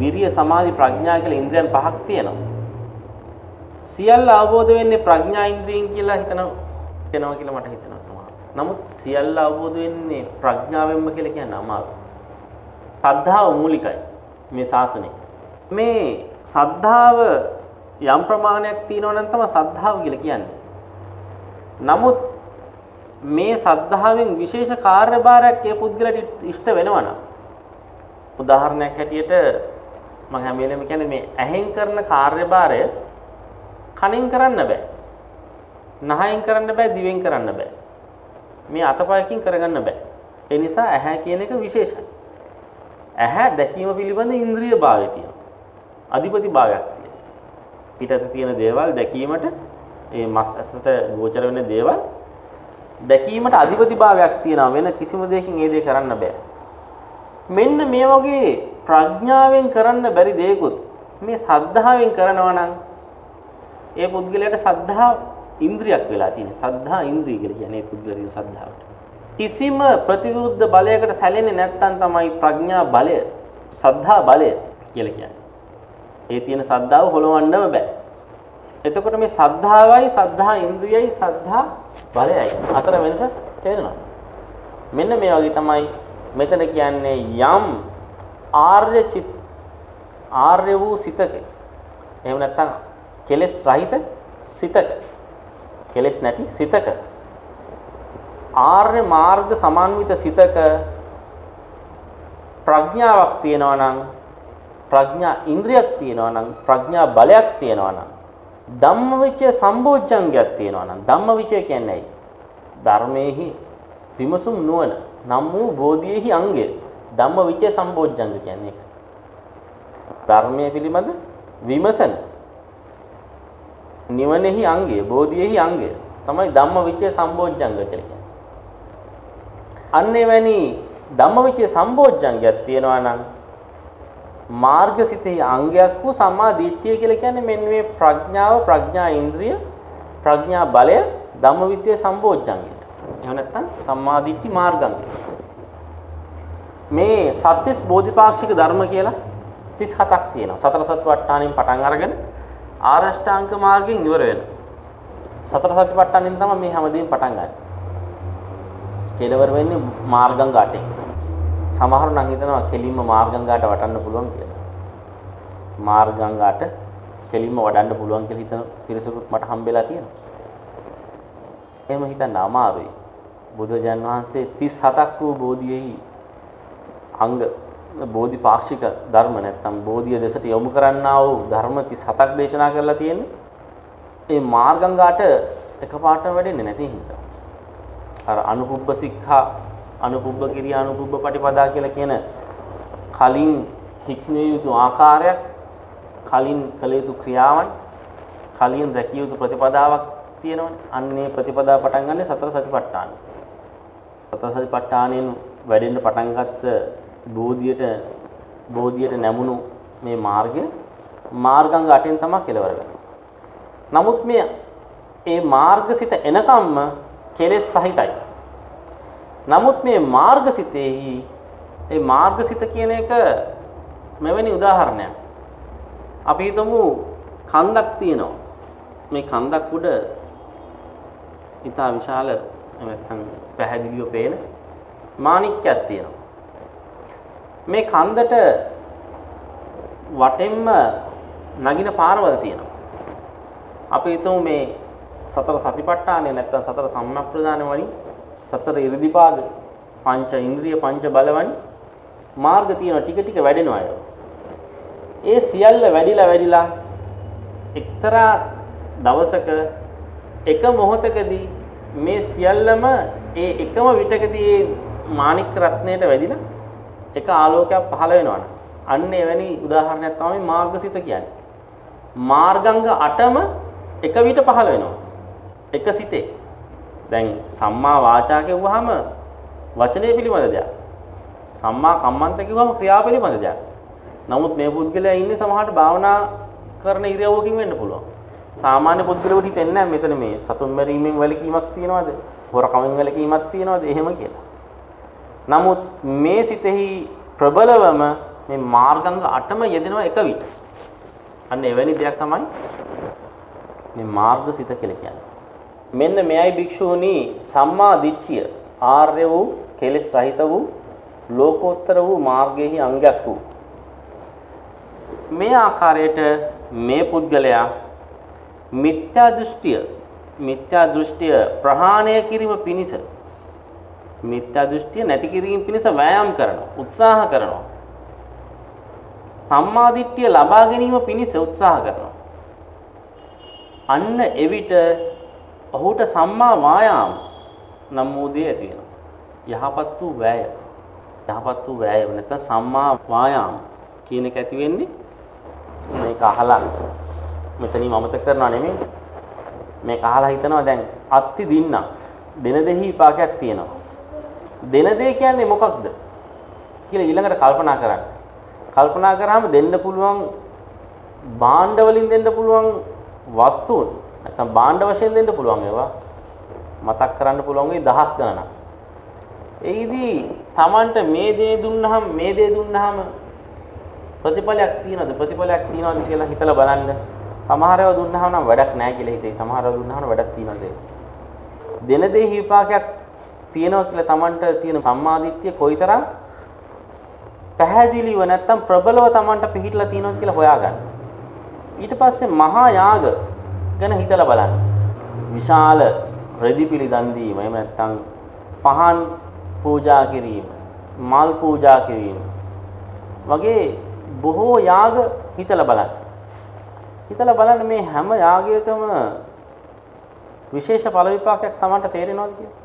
විරිය සමාධි ප්‍රඥා කියලා ඉන්ද්‍රියන් පහක් තියෙනවා. සියල්ල අවබෝධ වෙන්නේ ප්‍රඥා ඉන්ද්‍රියෙන් කියලා හිතනවා හිතනවා කියලා මට හිතෙනවා සමහර. නමුත් සියල්ල අවබෝධ වෙන්නේ ප්‍රඥාවෙන්ම කියලා කියන්න අමාරුයි. සද්ධාව මූලිකයි මේ ශාසනයේ. මේ සද්ධාව යම් ප්‍රමාණයක් තියෙනවා නම් තමයි සද්ධාව කියලා කියන්නේ. නමුත් මේ සද්ධාවෙන් විශේෂ කාර්යභාරයක් ඒ පුද්ගලට ඉෂ්ට වෙනවා උදාහරණයක් හැටියට මම හැම වෙලේම කියන්නේ මේ ඇහෙන් කරන කාර්යභාරය කනෙන් කරන්න බෑ. නහයෙන් කරන්න බෑ, දිවෙන් කරන්න බෑ. මේ අතපයකින් කරගන්න බෑ. ඒ නිසා ඇහැ කියන එක විශේෂයි. ඇහැ දැකීම පිළිබඳ ඉන්ද්‍රිය භාවය තියෙනවා. අධිපති භාවයක් පිටත තියෙන දේවල් දැකීමට ඒ මස් ඇසට ගෝචර වෙන දේවල් දැකීමට අධිපතිභාවයක් තියෙනවා වෙන කිසිම දෙයකින් ඒ දේ කරන්න බෑ. මෙන්න මේ වගේ ප්‍රඥාවෙන් කරන්න බැරි දේකුත් මේ සද්ධාවෙන් කරනවා නම් ඒ පුද්ගලයාට සද්ධා ඉන්ද්‍රියක් වෙලා තියෙන. සද්ධා ඉන්ද්‍රිය කියලා කියන්නේ පුද්ගලයාගේ සද්ධාවට. කිසිම ප්‍රතිවිරුද්ධ බලයකට සැලෙන්නේ නැත්නම් තමයි ප්‍රඥා බලය, සද්ධා බලය කියලා කියන්නේ. ඒ තියෙන සද්ධාව හොලවන්නම බෑ. එතකොට මේ සද්ධාවයි සද්ධා ඉන්ද්‍රියයි සද්ධා බලයයි. අතර වෙනස තේරෙනවා. මෙන්න මේ වගේ තමයි මෙතන කියන්නේ යම් ආර්ය චිත් ආර්ය වූ සිතක. එහෙම නැත්නම් කෙලෙස් රහිත සිතක. කෙලෙස් නැති සිතක. ආර්ය මාර්ග සමන්විත සිතක ප්‍රඥාවක් තියෙනවා නම් ප්‍රඥා ඉන්ද්‍රියක් තියෙනවා නම් ප්‍රඥා බලයක් තියෙනවා නම් ධම්මවිචය සම්බෝධ්‍යංගයක් තියෙනවා නම් ධම්මවිචය කියන්නේ ධර්මයේහි විමසුම් නුවණ නම් වූ බෝධියේහි අංගය. ධම්මවිචය සම්බෝධ්‍යංග කියන්නේ ධර්මයේ පිළිබඳ විමසන නිවනෙහි අංගය බෝධියේහි අංගය තමයි ධම්මවිචය සම්බෝධ්‍යංග කියලා කියන්නේ. අන්න එවැනි ධම්මවිචය සම්බෝධ්‍යංගයක් තියෙනවා නම් මාර්ගසිතේ අංගයක් වූ සම්මා දිට්ඨිය කියලා කියන්නේ මෙන්න මේ ප්‍රඥාව ප්‍රඥා ඉන්ද්‍රිය ප්‍රඥා බලය ධම්මවිද්‍ය සම්බෝධ්‍යංගයට. එහෙම නැත්නම් සම්මා දිට්ඨි මාර්ගංගය. මේ සත්‍තිස් බෝධිපාක්ෂික ධර්ම කියලා 37ක් තියෙනවා. සතර සතිපට්ඨානෙන් පටන් අරගෙන ආරෂ්ඨාංග මාර්ගයෙන් ඉවර වෙනවා. සතර සතිපට්ඨානෙන් තමයි මේ හැමදේම පටන් ගන්නේ. කෙලවර වෙන්නේ මාර්ගංග 8. සමහරු නම් හිතනවා කෙලින්ම මාර්ගංගාට වටන්න පුළුවන් කියලා. මාර්ගංගාට කෙලින්ම වඩන්න පුළුවන් කියලා හිතන පිරිසකුත් මට හම්බෙලා තියෙනවා. එහෙම හිතන්න අමාරුයි. බුදුජන් වහන්සේ 37ක් වූ බෝධියෙහි අංග බෝධිපාක්ෂික ධර්ම නැත්නම් බෝධිය දෙසට යොමු කරන්නා වූ ධර්ම 37ක් දේශනා කරලා තියෙන්නේ. ඒ මාර්ගංගාට එකපාරටම වැඩෙන්නේ නැති හින්දා. අර අනුපුබ්බ සික්ඛා අනුපුබ්බ කිරියා අනුපුබ්බ පටිපදා කියලා කියන කලින් හික්මිය යුතු ආකාරයක් කලින් කළ යුතු ක්‍රියාවන් කලින් රැකිය යුතු ප්‍රතිපදාවක් තියෙනවනේ. අන්නේ ප්‍රතිපදාව පටන් ගන්න සතර සතිපට්ඨාන. සතර සතිපට්ඨානෙන් වැඩෙන්න පටන් ගත්ත බෝධියට බෝධියට නැමුණු මේ මාර්ගය මාර්ගංග 8න් තමයි කෙලවර වෙන්නේ. නමුත් මේ ඒ මාර්ගසිත එනකම්ම කෙලෙස් සහිතයි. නමුත් මේ මාර්ගසිතෙහි ඒ මාර්ගසිත කියන එක මෙවැනි උදාහරණයක්. අපි හිතමු කන්දක් තියෙනවා. මේ කන්දක් උඩ ඉතා විශාල නැත්නම් පැහැදිලිව පේන මාණික්කයක් තියෙනවා. මේ කන්දට වටෙන්ම නගින පාරවල් තියෙනවා. අපි හිතමු මේ සතර සතිපට්ඨානය නැත්නම් සතර සම්මප්‍රදාන වලින් සතර ඉරිදිපාද පංච ඉන්ද්‍රිය පංච බලවලින් මාර්ග තියෙන ටික ටික වැඩෙනවා ඒක. ඒ සියල්ල වැඩිලා වැඩිලා එක්තරා දවසක එක මොහොතකදී මේ සියල්ලම ඒ එකම විටකදී මාණික් රත්නයට වැඩිලා එක ආලෝකයක් පහළ වෙනවනේ. අන්න එවැනි උදාහරණයක් තමයි මාර්ගසිත කියන්නේ. මාර්ගංග 8ම එක විට පහළ වෙනවා. එක සිතේ. දැන් සම්මා වාචා කියුවාම වචනේ පිළිබඳ දෙයක්. සම්මා කම්මන්ත කිව්වම ක්‍රියා පිළිබඳ දෙයක්. නමුත් මේ පුද්ගලයා ඉන්නේ සමහරට භාවනා කරන ඉරියව්වකින් වෙන්න පුළුවන්. සාමාන්‍ය පුද්ගලයෙකුට හිතෙන්නේ නැහැ මෙතන මේ සතුන් මරීමෙන් වැළකීමක් තියනවද? හොරකමෙන් වැළකීමක් තියනවද? එහෙම කියලා. නමුත් මේ සිතෙහි ප්‍රබලවම මේ මාර්ගංග 8ම යෙදෙනවා එක විට. අන්න එවැනි දෙයක් තමයි මේ මාර්ග සිත කියලා කියන්නේ. මෙන්න මෙයයි භික්ෂූනි සම්මා දිට්ඨිය ආර්ය වූ කෙලෙස් රහිත වූ ලෝකෝත්තර වූ මාර්ගයේහි අංගයක් වූ මේ ආකාරයට මේ පුද්ගලයා මිත්‍යා දෘෂ්ටිය මිත්‍යා දෘෂ්ටිය ප්‍රහාණය කිරීම පිණිස මිත්‍යා දෘෂ්ටිය නැති කිරීම පිණිස වෑයම් කරනවා උත්සාහ කරනවා. සම්මා දිට්ඨිය ලබා ගැනීම පිණිස උත්සාහ කරනවා. අන්න එවිට ඔහුට සම්මා වායාම නම් වූ දේ ඇති වෙනවා. යහපත් වූ වෑය. යහපත් වූ වෑය නැත්නම් සම්මා වායාම. කියන එක ඇති වෙන්නේ මේක අහලා. මෙතනින් අමතක කරනවා නෙමෙයි. මේක අහලා හිතනවා දැන් අත්ති දින්න. දෙන දෙහි විපාකයක් තියෙනවා. දෙන දේ කියන්නේ මොකක්ද? කියලා ඊළඟට කල්පනා කරන්න. කල්පනා කරාම දෙන්න පුළුවන් භාණ්ඩ වලින් දෙන්න පුළුවන් වස්තුන් නැත්නම් භාණ්ඩ වශයෙන් දෙන්න පුළුවන් ඒවා. මතක් කරන්න පුළුවන් ඒ දහස් ගණනක්. ඒයිදී Tamanට මේ දේ දුන්නාම මේ දේ දුන්නාම ප්‍රතිඵලයක් තියනද ප්‍රතිඵලයක් තියනවද කියලා හිතලා බලන්න. සමහර ඒවා දුන්නාම නම් වැඩක් නැහැ කියලා හිතේ. සමහර ඒවා දුන්නාම වැඩක් තියනද දෙන දේ විපාකයක් තියෙනවා කියලා Tamanට තියෙන සම්මාදිට්ඨිය කොයිතරම් පැහැදිලිව නැත්තම් ප්‍රබලව Tamanට පිළිහිట్లా තියෙනවද කියලා හොයාගන්න. ඊට පස්සේ මහා යාග ගැන හිතලා බලන්න. විශාල රෙදිපිලි දන් දීම එහෙම නැත්තම් පහන් පූජා කිරීම, මල් පූජා කිරීම වගේ බොහෝ යාග හිතලා බලන්න. හිතලා බලන්න මේ හැම යාගයකම විශේෂ ඵල විපාකයක් Tamanට තේරෙනවද කියලා.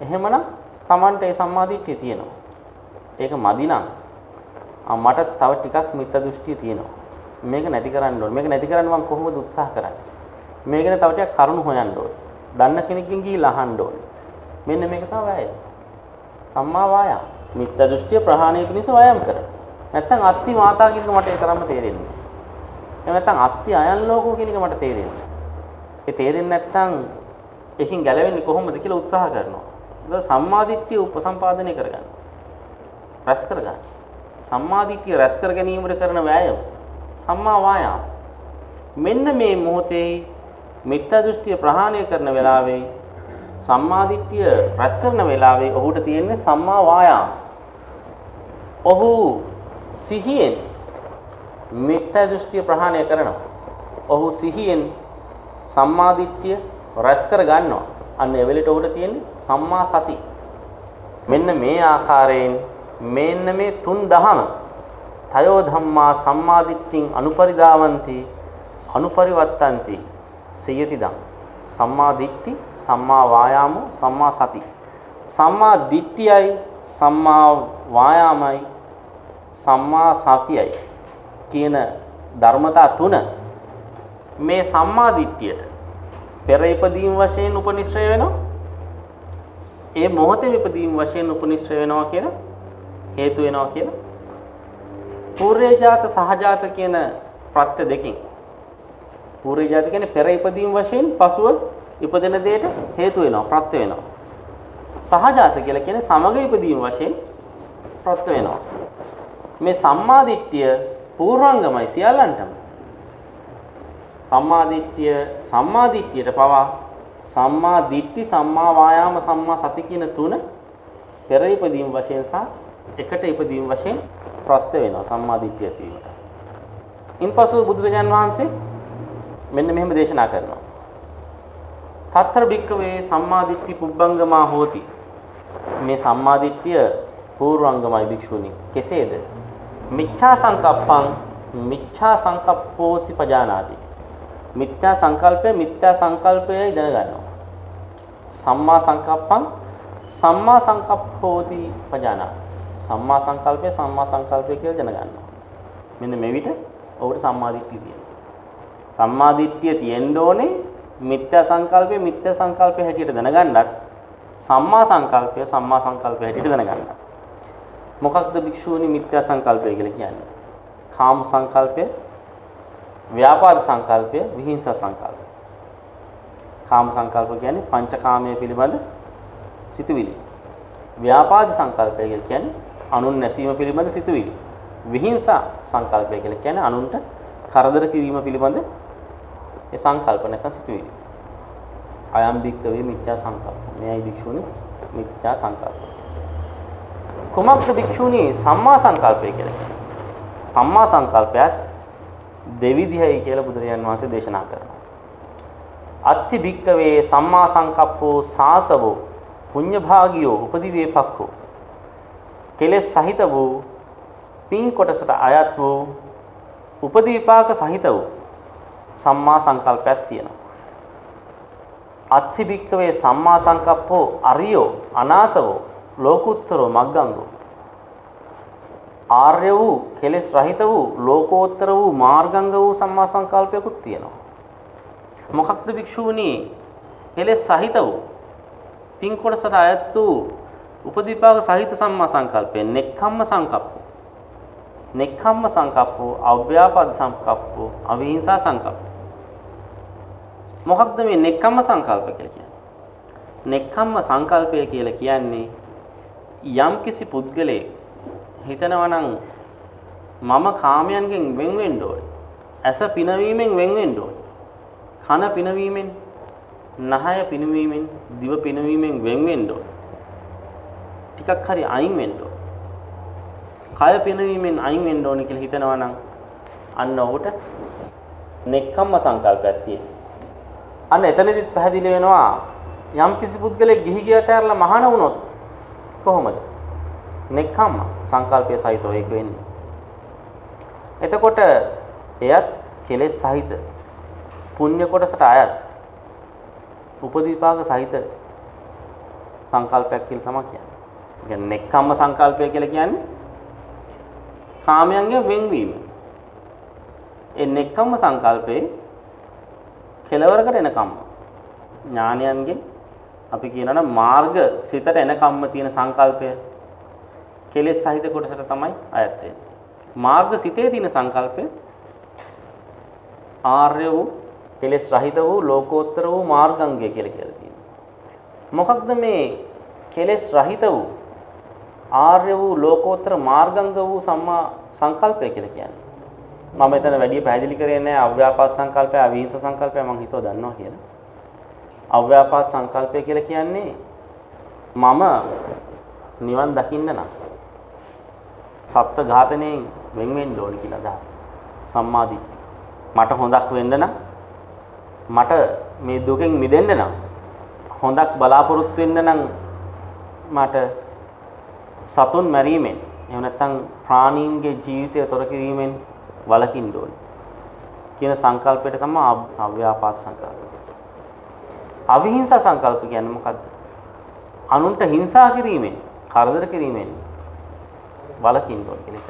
එහෙමනම් Tamanට ඒ සම්මාදිට්ඨිය තියෙනවා. ඒක මදි නම් මට තව ටිකක් මිත්‍යා දෘෂ්ටිය තියෙනවා. මේක නැති කරන්න ඕනේ. මේක නැති කරන්න මම කොහොමද උත්සාහ කරන්නේ? මේක ගැන තව ටිකක් කරුණු හොයන්න ඕනේ. දන්න කෙනෙක්ගෙන් ගිහිල්ලා අහන්න ඕනේ. මෙන්න මේක තමයි වෑයම. සම්මා වායාම. මිත්‍යා දෘෂ්ටිය ප්‍රහාණය පිණිස වෑයම් කරනවා. නැත්තම් අත්ති මාතා කියන එක මට ඒ තරම්ම තේරෙන්නේ. එහෙම නැත්තම් අත්ති අයන් ලෝකෝ කියන එක මට තේරෙන්නේ. ඒ තේරෙන්නේ නැත්තම් එකකින් ගැලවෙන්නේ කොහොමද කියලා උත්සාහ කරනවා. ඒක සම්මාදිට්ඨිය උපසම්පාදනය කරගන්න. රැස් කරගන්න. සම්මාදිට්ඨිය රැස් කර ගැනීමට කරන වෑයම සම්මා වායාම. මෙන්න මේ මොහොතේ මිත්‍යා දෘෂ්ටිය ප්‍රහාණය කරන වෙලාවේ සම්මාදිට්ඨිය රැස් කරන වෙලාවේ ඔහුට තියෙන්නේ සම්මා වායාම. ඔහු සිහියෙන් මිත්‍යා දෘෂ්ටිය ප්‍රහාණය කරනවා. ඔහු සිහියෙන් සම්මාදිට්ඨිය රැස් කර ගන්නවා. අන්න එවෙලට ඔහුට තියෙන්නේ සම්මා සති. මෙන්න මේ ආකාරයෙන් මෙන්න මේ තුන් දහම තයෝ ධම්මා සම්මාදිට්ඨින් අනුපරිදාවಂತಿ අනුපරිවත්තಂತಿ සියති දම් සම්මා දිට්ඨි සම්මා වායාමෝ සම්මා සති සම්මා දිට්ඨියයි සම්මා වායාමයි සම්මා සතියයි කියන ධර්මතා තුන මේ සම්මා දිට්ඨියට පෙර ඉපදීම් වශයෙන් උපනිශ්‍රය වෙනවා. ඒ මොහොතේ ඉපදීම් වශයෙන් උපනිශ්‍රය වෙනවා කියලා හේතු වෙනවා කියලා පූර්වජාත සහජාත කියන ප්‍රත්‍ය දෙකකින් පූර්වජාත කියන්නේ පෙර ඉපදීම් වශයෙන් පසුව ඉපදෙන දෙයට හේතු වෙනවා ප්‍රත්‍ය වෙනවා. සහජාත කියලා කියන්නේ සමග ඉපදීම් වශයෙන් ප්‍රත්‍ය වෙනවා. මේ සම්මාදිට්ඨිය පූර්වංගමයි සියල්ලන්ටම සම්මාදිට්ඨිය සම්මාදිට්ඨියට පවා සම්මා දිට්ඨි සම්මා වායාම සම්මා සති කියන තුන පෙර ඉපදීම් වශයෙන් සහ එකට ඉපදීම් වශයෙන් ප්‍රත්‍ය වෙනවා සම්මා දිට්ඨිය ඇතිවීමට. ඉන්පසු බුදුරජාන් වහන්සේ මෙන්න මෙහෙම දේශනා කරනවා. තත්තර භික්කවේ සම්මා දිට්ඨි පුබ්බංගමා හෝති. මේ සම්මා දිට්ඨිය පූර්වංගමයි භික්ෂුනි. කෙසේද? මිච්ඡා සංකප්පං මිච්ඡා සංකප්පෝති පජානාති. මිත්‍යා සංකල්පය මිත්‍යා සංකල්පයයි දැනගන්නවා. සම්මා සංකප්පං සම්මා සංකප්පෝති පජානාති. සම්මා සංකල්පය සම්මා සංකල්පය කියලා දැනගන්නවා. මෙන්න මෙවිට ඔහුට සම්මාදිට්ඨිය තියෙනවා. සම්මාදිට්ඨිය තියෙන්න ඕනේ මිත්‍යා සංකල්පය මිත්‍යා සංකල්පය හැටියට දැනගන්නත් සම්මා සංකල්පය සම්මා සංකල්පය හැටියට දැනගන්නත්. මොකක්ද භික්ෂූනි මිත්‍යා සංකල්පය කියලා කියන්නේ? කාම සංකල්පය, ව්‍යාපාද සංකල්පය, විහිංසා සංකල්පය. කාම සංකල්ප කියන්නේ පංචකාමයේ පිළිබඳ සිතුවිලි. ව්‍යාපාද සංකල්පය කියන්නේ අනුන් නැසීම පිළිබඳ සිතුවිලි. විහිංසා සංකල්පය කියලා කියන්නේ අනුන්ට කරදර කිරීම පිළිබඳ ඒ සංකල්ප නැත්නම් සිතුවිලි. අයම් බික්කවේ මිත්‍යා සංකල්ප. මෙයයි භික්ෂුනි මිත්‍යා සංකල්ප. කුමක්ද භික්ෂුනි සම්මා සංකල්පය කියලා කියන්නේ? සම්මා සංකල්පයත් දෙවිධයයි කියලා බුදුරජාන් වහන්සේ දේශනා කරනවා. අත්ති භික්කවේ සම්මා සංකප්පෝ සාසවෝ පුඤ්ඤ භාගියෝ උපදිවේපක්ඛෝ කෙලෙස් සහිත වූ පින් කොටසට අයත් වූ උපදීපාක සහිත වූ සම්මා සංකල්පයක් තියෙනවා. අත්ථිබික්කවේ සම්මා සංකප්පෝ අරියෝ අනාසවෝ ලෝකුත්තරෝ මග්ගංගෝ ආර්ය වූ කෙලෙස් රහිත වූ ලෝකෝත්තර වූ මාර්ගංග වූ සම්මා සංකල්පයකුත් තියෙනවා. මොකක්ද භික්ෂූනි කෙලෙස් සහිත වූ පින් කොටසට අයත් වූ උපදීපාක සහිත සම්මා සංකල්පය නෙක්ඛම්ම සංකප්පෝ. නෙක්ඛම්ම සංකප්පෝ, අව්‍යාපාද සංකප්පෝ, අවිහිංසා සංකප්පෝ. මොකක්ද මේ නෙක්ඛම්ම සංකල්ප කියලා කියන්නේ? නෙක්ඛම්ම සංකල්පය කියලා කියන්නේ යම්කිසි පුද්ගලයෙක් හිතනවා නම් මම කාමයන්ගෙන් වෙන් වෙන්න ඕනේ. ඇස පිනවීමෙන් වෙන් වෙන්න ඕනේ. කන පිනවීමෙන්, නහය පිනවීමෙන්, දිව පිනවීමෙන් වෙන් වෙන්න ඕනේ. ටිකක් හරි අයින් වෙන්න ඕන. කය පිනවීමෙන් අයින් වෙන්න ඕන කියලා හිතනවා නම් අන්න ඔහුට නෙක්ඛම්ම සංකල්පයක් තියෙනවා. අන්න එතනදිත් පැහැදිලි වෙනවා යම් කිසි පුද්ගලෙක් ගිහි ගියට ඇරලා මහාන වුණොත් කොහොමද? නෙක්ඛම්ම සංකල්පය සහිතව ඒක වෙන්නේ. එතකොට එයත් කෙලෙස් සහිත පුණ්‍ය කොටසට අයත් උපදීපාක සහිත සංකල්පයක් කියලා තමයි කියන්නේ. කියන්නේ නෙක්ඛම්ම සංකල්පය කියලා කියන්නේ කාමයන්ගෙන් වෙන්වීම. ඒ නෙක්ඛම්ම සංකල්පේ කෙලවරකට එනකම්ම ඥානයන්ගෙන් අපි කියනවා නම් මාර්ග සිතට එනකම්ම තියෙන සංකල්පය කෙලෙස් සහිත කොටසට තමයි අයත් වෙන්නේ. මාර්ග සිතේ තියෙන සංකල්පය ආර්ය වූ කෙලෙස් රහිත වූ ලෝකෝත්තර වූ මාර්ගංගය කියලා කියලා තියෙනවා. මොකක්ද මේ කෙලෙස් රහිත වූ ආර්ය වූ ලෝකෝත්තර මාර්ගංග වූ සම්මා සංකල්පය කියලා කියන්නේ. මම එතන වැඩි පැහැදිලි කරේ නැහැ අව්‍යාපාද සංකල්පය, අවිහිංස සංකල්පය මම හිතුව දන්නවා කියලා. අව්‍යාපාද සංකල්පය කියලා කියන්නේ මම නිවන් දකින්න නම් සත්ත්ව ඝාතනයෙන් වෙන් වෙන්න ඕනි කියලා අදහස. සම්මාදි. මට හොඳක් වෙන්න නම් මට මේ දුකෙන් මිදෙන්න නම් හොඳක් බලාපොරොත්තු වෙන්න නම් මට සතුන් මැරීමෙන් එහෙම නැත්නම් ප්‍රාණීන්ගේ ජීවිතය තොර කිරීමෙන් වළකින්න ඕනේ. කියන සංකල්පයට තමයි අව්‍යාපාද සංකල්ප. අවිහිංසා සංකල්ප කියන්නේ මොකද්ද? අනුන්ට හිංසා කිරීමෙන්, කරදර කිරීමෙන් වළකින්න ඕනේ කියන එක.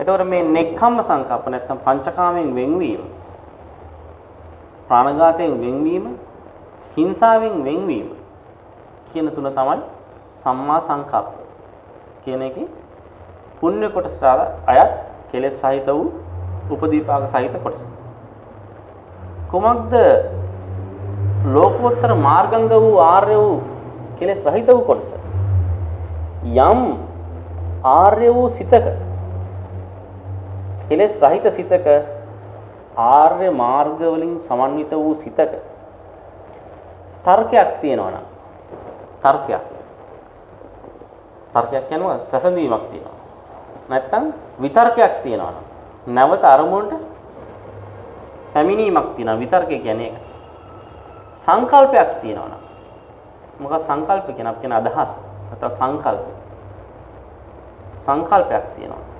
එතකොට මේ නෙක්ඛම්ම සංකල්ප නැත්නම් පංචකාමයෙන් වෙන්වීම ප්‍රාණඝාතයෙන් වෙන්වීම හිංසාවෙන් වෙන්වීම කියන තුන තමයි සම්මා සංකප්ප කියන එකේ පුණ්‍ය කොටසට අයත් කෙලෙස් සහිත වූ උපදීපාක සහිත කොටස. කුමක්ද ලෝකෝත්තර මාර්ගංග වූ ආර්ය වූ කෙලෙස් රහිත වූ කොටස. යම් ආර්ය වූ සිතක කෙලෙස් රහිත සිතක ආර්ය මාර්ග වලින් සමන්විත වූ සිතක තර්කයක් තියෙනවා නම් තර්කයක්. තර්කයක් කියනවා සැසඳීමක් තියෙනවා. නැත්තම් විතර්කයක් තියෙනවා නම් නැවත අරමුණට පැමිණීමක් තියෙනවා. විතර්කය කියන්නේ ඒක. සංකල්පයක් තියෙනවා නම් මොකක් සංකල්ප කියන අප කියන අදහස නැත්නම් සංකල්ප සංකල්පයක් තියෙනවා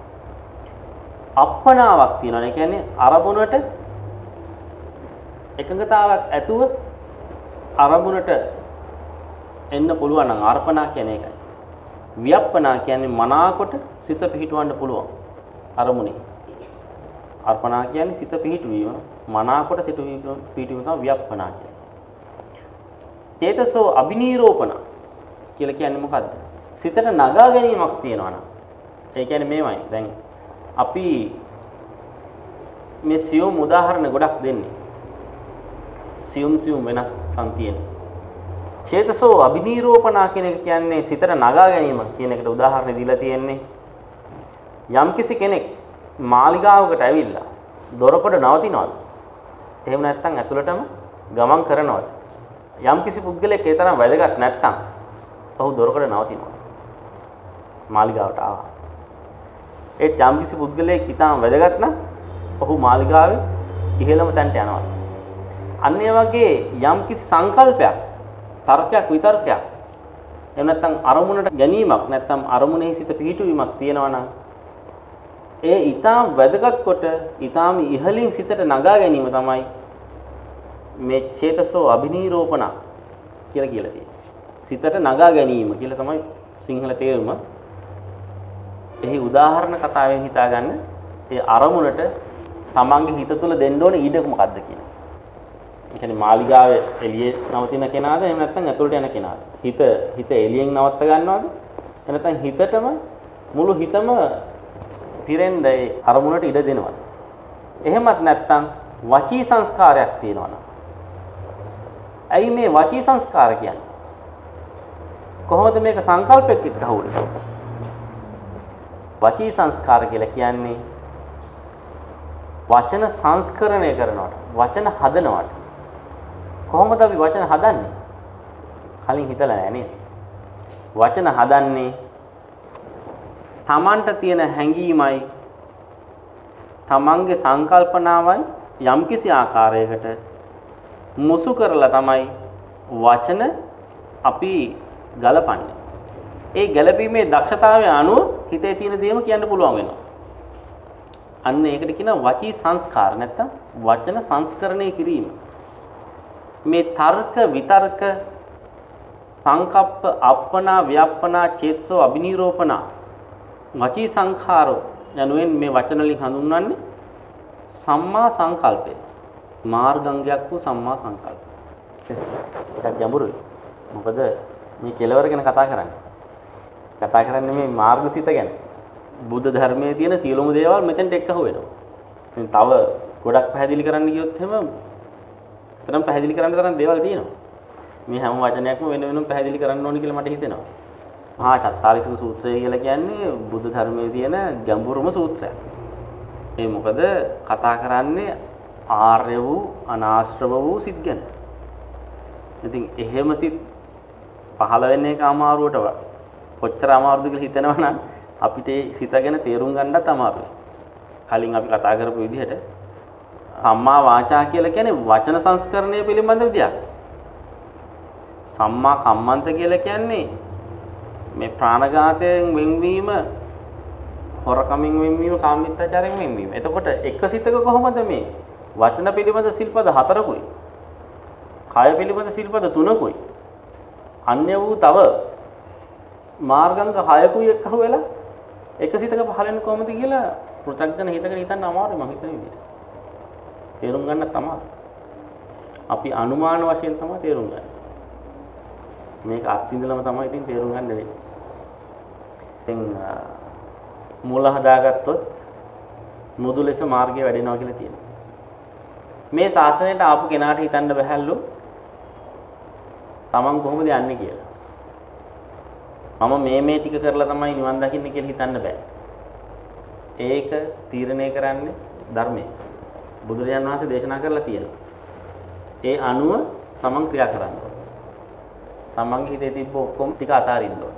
අප්පනාවක් තියෙනවා. ඒ කියන්නේ අරමුණට එකඟතාවක් ඇතුව අරමුණට එන්න පුළුවන් නම් අර්පණා කියන එකයි. වියප්පනා කියන්නේ මනාකොට සිත පිහිටවන්න පුළුවන් අරමුණේ. අර්පණා කියන්නේ සිත පිහිටවීම මනාකොට සිත පිහිටවීම තමයි වියප්පනා කියන්නේ. චේතසෝ අබිනීරෝපණ කියලා කියන්නේ මොකද්ද? සිතට නගා ගැනීමක් තියෙනවා නම් ඒ කියන්නේ මේවයි. දැන් අපි මේ සියුම් උදාහරණ ගොඩක් දෙන්නේ. සියුම් සියුම් වෙනස්කම් තියෙන. චේතසෝ අබිනීරෝපණා කියන එක කියන්නේ සිතට නගා ගැනීම කියන එකට උදාහරණ දීලා තියෙන්නේ. යම්කිසි කෙනෙක් මාලිගාවකට ඇවිල්ලා දොරකඩ නවතිනවද? එහෙම නැත්නම් ඇතුළටම ගමන් කරනවද? යම්කිසි පුද්ගලයෙක් ඒ තරම් වැදගත් නැත්නම් ඔහු දොරකඩ නවතිනවා. මාලිගාවට ආවා. ඒ යම්කිසි පුද්ගලයෙක් ඊටාම වැදගත් නම් ඔහු මාලිගාවේ ඉහළම තැනට යනවා. අන්න ඒ වගේ යම්කිසි සංකල්පයක්, තර්කයක්, විතර්කයක් එහෙම නැත්නම් අරමුණට ගැනීමක් නැත්නම් අරමුණෙහි සිත පිහිටුවීමක් තියෙනවා නම් ඒ ඊටාම වැදගත් කොට ඊටාම ඉහළින් සිතට නගා ගැනීම තමයි මේ චේතසෝ අබිනීරෝපණ කියලා කියලා තියෙන්නේ. සිතට නගා ගැනීම කියලා තමයි සිංහල තේරුම. එහි උදාහරණ කතාවෙන් හිතාගන්න ඒ අරමුණට තමන්ගේ හිත තුළ දෙන්න ඕනේ ඊඩක මොකද්ද කියන එක. ඒ කියන්නේ මාලිගාවේ එළියේ නවතින කෙනාද එහෙම නැත්නම් ඇතුළට යන කෙනාද? හිත හිත එළියෙන් නවත්ත ගන්නවද? එහෙම නැත්නම් හිතටම මුළු හිතම පිරෙන්න ඒ අරමුණට ඉඩ දෙනවද? එහෙමත් නැත්නම් වචී සංස්කාරයක් තියෙනවනම්. ඇයි මේ වචී සංස්කාර කියන්නේ? කොහොමද මේක සංකල්පයක් එක්ක අහුවෙන්නේ? වචී සංස්කාර කියලා කියන්නේ වචන සංස්කරණය කරනවට වචන හදනවට කොහොමද අපි වචන හදන්නේ කලින් හිතලා නැහැ නේද වචන හදන්නේ තමන්ට තියෙන හැඟීමයි තමන්ගේ සංකල්පනාවයි යම්කිසි ආකාරයකට මුසු කරලා තමයි වචන අපි ගලපන්නේ ඒ ගැළපීමේ දක්ෂතාවය අනුව හිතේ තියෙන දේම කියන්න පුළුවන් වෙනවා. අන්න ඒකට කියනවා වචී සංස්කාර නැත්තම් වචන සංස්කරණය කිරීම. මේ තර්ක විතර්ක සංකප්ප අප්පනා ව්‍යප්පනා චේතසෝ අබිනීරෝපනා වචී සංඛාරෝ යනුවෙන් මේ වචන වලින් හඳුන්වන්නේ සම්මා සංකල්පය. මාර්ගංගයක් වූ සම්මා සංකල්පය. ටිකක් ගැඹුරුයි. මොකද මේ කෙලවර ගැන කතා කරන්නේ. කතා කරන්නේ මේ මාර්ගසිත ගැන. බුද්ධ ධර්මයේ තියෙන සියලුම දේවල් මෙතෙන්ට එක්කහුව වෙනවා. ඉතින් තව ගොඩක් පැහැදිලි කරන්න ගියොත් එහෙම තරම් පැහැදිලි කරන්න තරම් දේවල් තියෙනවා. මේ හැම වචනයක්ම වෙන වෙනම පැහැදිලි කරන්න ඕනි කියලා මට හිතෙනවා. මහා චත්තාරිසක සූත්‍රය කියලා කියන්නේ බුද්ධ ධර්මයේ තියෙන ගැඹුරුම සූත්‍රයක්. ඒ මොකද කතා කරන්නේ ආර්ය වූ අනාශ්‍රව වූ සිත් ගැන. ඉතින් එහෙම සිත් පහළ වෙන්නේ එක අමාරුවට කොච්චර අමාරුද කියලා හිතනවා නම් අපිට ඒ සිත ගැන තේරුම් ගන්නත් අමාරුයි. කලින් අපි කතා කරපු විදිහට සම්මා වාචා කියලා කියන්නේ වචන සංස්කරණය පිළිබඳ විදියක්. සම්මා කම්මන්ත කියලා කියන්නේ මේ ප්‍රාණඝාතයෙන් වෙන්වීම හොරකමින් වෙන්වීම කාමීත්‍යාචාරයෙන් වෙන්වීම. එතකොට එක සිතක කොහොමද මේ වචන පිළිබඳ සිල්පද හතරකුයි. කය පිළිබඳ සිල්පද තුනකුයි. අන්‍ය වූ තව මාර්ගංග හයකුයි එක්කහුව වෙලා එක සිතක පහළෙන් කොහොමද කියලා පෘථග්ජන හිතකට හිතන්න අමාරුයි මම හිතන විදිහට. තේරුම් ගන්න තමයි. අපි අනුමාන වශයෙන් තමයි තේරුම් ගන්නේ. මේක අත්විඳලම තමයි ඉතින් තේරුම් ගන්න වෙන්නේ. ඉතින් මූල හදාගත්තොත් මුදු ලෙස මාර්ගය වැඩෙනවා කියලා තියෙනවා. මේ ශාසනයට ආපු කෙනාට හිතන්න බැහැලු තමන් කොහොමද යන්නේ කියලා. මම මේ මේ ටික කරලා තමයි නිවන් දකින්නේ කියලා හිතන්න බෑ. ඒක තීරණය කරන්නේ ධර්මයේ. බුදුරජාන් වහන්සේ දේශනා කරලා තියෙනවා. ඒ අනුව තමන් ක්‍රියා කරන්න තමන්ගේ හිතේ තිබ්බ ඔක්කොම ටික අතාරින්න ඕන.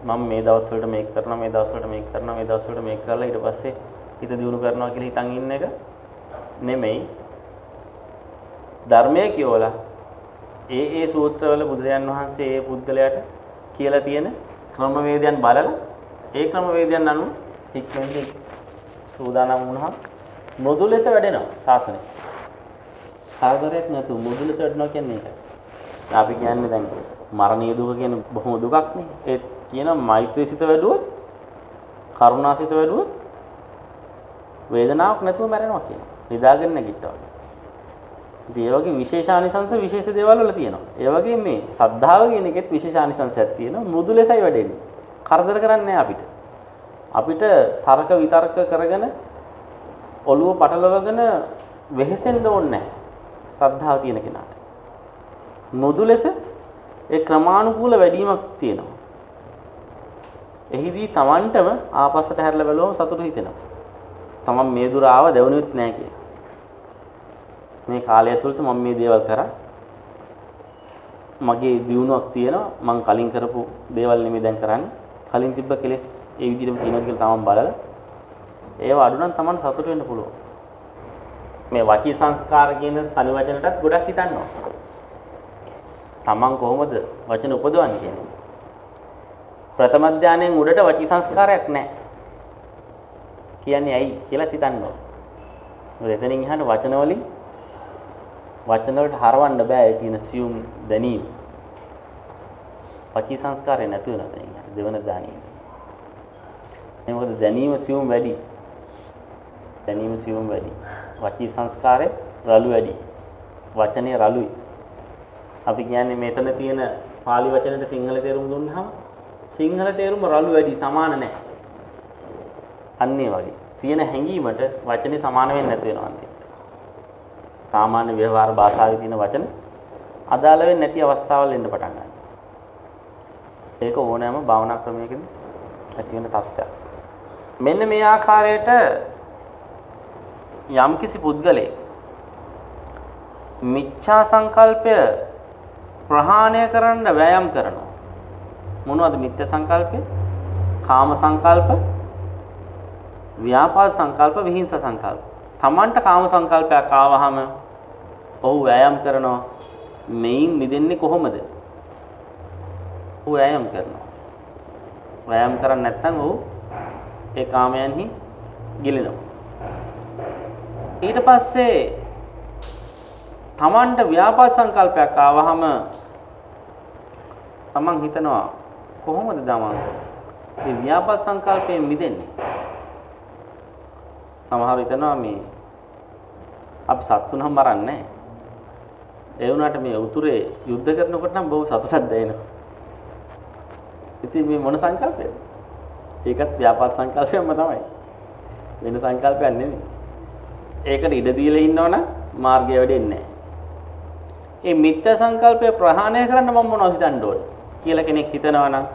මම මේ දවස් වලට මේක කරනවා මේ දවස් වලට මේක කරනවා මේ දවස් වලට මේක කරලා ඊට පස්සේ හිත දියුණු කරනවා කියලා හිතන් ඉන්න එක නෙමෙයි. ධර්මයේ කියවලා ඒ ඒ සූත්‍රවල බුදුරජාන් වහන්සේ ඒ පුද්ගලයාට කියලා තියෙන ක්‍රමවේදයන් බලලා ඒ ක්‍රමවේදයන් අනුව ඉක්මනට සූදානම් වුණාම මෘදු ලෙස වැඩෙනවා ශාසනය. කරදරයක් නැතුව මෘදු ලෙස වැඩෙනවා කියන්නේ ඒකයි. අපි කියන්නේ දැන් මරණීය දුක කියන්නේ බොහොම දුකක් නේ. ඒ කියන මෛත්‍රී සිත වැඩුවොත් කරුණා සිත වැඩුවොත් වේදනාවක් නැතුව මැරෙනවා කියනවා. නිදාගෙන නැගිට්ටා වගේ. ඉතින් ඒ වගේ විශේෂානිසංශ විශේෂ දේවල් වල තියෙනවා. ඒ වගේ මේ සද්ධාව කියන එකෙත් විශේෂානිසංශයක් තියෙනවා. මෘදු ලෙසයි වැඩෙන්නේ. කරදර කරන්නේ අපිට. අපිට තර්ක විතර්ක කරගෙන ඔළුව පටලවගෙන වෙහෙසෙන්න ඕනේ නැහැ. සද්ධාව තියෙන කෙනාට. මෘදු ලෙස ඒ ක්‍රමානුකූල වැඩිවීමක් තියෙනවා. එහිදී Tamanටම ආපස්සට හැරලා බැලුවම සතුටු හිතෙනවා. Taman මේ දුර ආව දෙවුනෙත් නැහැ කියලා. මේ කාලය ඇතුළත මම මේ දේවල් කරා. මගේ දියුණුවක් තියෙනවා. මං කලින් කරපු දේවල් නෙමෙයි දැන් කරන්නේ. කලින් තිබ්බ කෙලෙස් ඒ විදිහටම තියෙනවා කියලා තමන් බලලා ඒව අඩු නම් තමන් සතුට වෙන්න පුළුවන්. මේ වචී සංස්කාර කියන තනි වචනටත් ගොඩක් හිතන්නවා. තමන් කොහොමද වචන උපදවන්නේ කියන්නේ. ප්‍රථම ධානයෙන් උඩට වචී සංස්කාරයක් නැහැ. කියන්නේ ඇයි කියලා හිතන්නවා. මොකද එතනින් එහාට වචන වලින් වචන වලට හරවන්න බෑ ඒ කියන සියුම් දැනීම. පචී සංස්කාරය නැතු වෙනවා දැන් දෙවන දානිය. මේ මොකද දැනීම සියුම් වැඩි. දැනීම සියුම් වැඩි. වචී සංස්කාරේ රළු වැඩි. වචනේ රළුයි. අපි කියන්නේ මෙතන තියෙන pāli වචනෙට සිංහල තේරුම් දුන්නාම සිංහල තේරුම රළු වැඩි සමාන නැහැ. අන්න ඒ වගේ. තියෙන හැඟීමට වචනේ සමාන වෙන්නේ නැතු වෙනවා. සාමාන්‍ය ව්‍යවහාර භාෂාවේ තියෙන වචන අදාළ වෙන්නේ නැති අවස්ථාවල් එන්න පටන් ගන්නවා. ඒක ඕනෑම භාවනා ක්‍රමයකදී ඇති වෙන තත්ත්වයක්. මෙන්න මේ ආකාරයට යම්කිසි පුද්ගලයෙක් මිච්ඡා සංකල්පය ප්‍රහාණය කරන්න වෑයම් කරනවා. මොනවද මිත්‍ය සංකල්පය? කාම සංකල්ප, ව්‍යාපාද සංකල්ප, විහිංස සංකල්ප. Tamanට කාම සංකල්පයක් ආවහම ඔහු වෑයම් කරනවා. මෙයින් මිදෙන්නේ කොහොමද? ඔහු වෑයම් කරනවා. වෑයම් කරන්නේ නැත්නම් ඔහු ඒ කාමයන්හි ගිලිනවා. ඊට පස්සේ Tamanට ව්‍යාපාද සංකල්පයක් ආවහම Taman හිතනවා කොහොමද දමන් මේ ව්‍යාපාද සංකල්පයෙන් මිදෙන්නේ? සමහර හිතනවා මේ අපි සත්තු නම් මරන්නේ ඒ වුණාට මේ උතුරේ යුද්ධ කරනකොට නම් බොහොම සතුටක් දැනෙනවා. ඉතින් මේ මොන සංකල්පයද? ඒකත් ව්‍යාපාර සංකල්පයක්ම තමයි. වෙන සංකල්පයක් නෙමෙයි. ඒකට ඉඩ දීලා ඉන්නවනම් මාර්ගය වැඩෙන්නේ නැහැ. මේ මිත්‍යා සංකල්පය ප්‍රහාණය කරන්න මම මොනවද හිතන්න ඕනේ කියලා කෙනෙක් හිතනවා නම්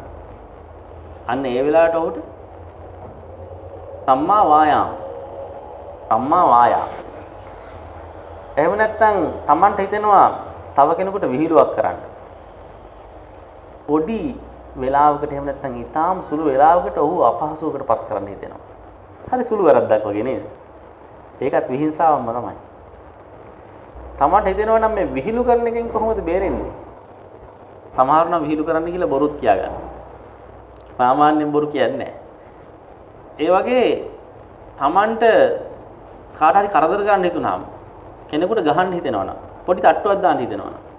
අන්න ඒ වෙලාවට ඔහුට සම්මා වායාම සම්මා වායාම. එහෙම නැත්නම් Tamanට හිතෙනවා තව කෙනෙකුට විහිළුවක් කරන්න. පොඩි වෙලාවකට එහෙම නැත්නම් ඊටාම් සුළු වෙලාවකට ඔහු අපහසුවකට පත් කරන්න හිතෙනවා. හරි සුළු වැරද්දක් වගේ නේද? ඒකත් විහිංසාවක්ම තමයි. Tamanට හිතෙනවා නම් මේ විහිළු කරන එකෙන් කොහොමද බේරෙන්නේ? සමහර නම් විහිළු කරන්න කියලා බොරුත් කියා ගන්නවා. සාමාන්‍යයෙන් බොරු කියන්නේ ඒ වගේ Tamanට කාට හරි කරදර ගන්න හිතුනහම කෙනෙකුට ගහන්න හිතෙනවනම් පොඩි තට්ටුවක් දාන්න හිතෙනවනම්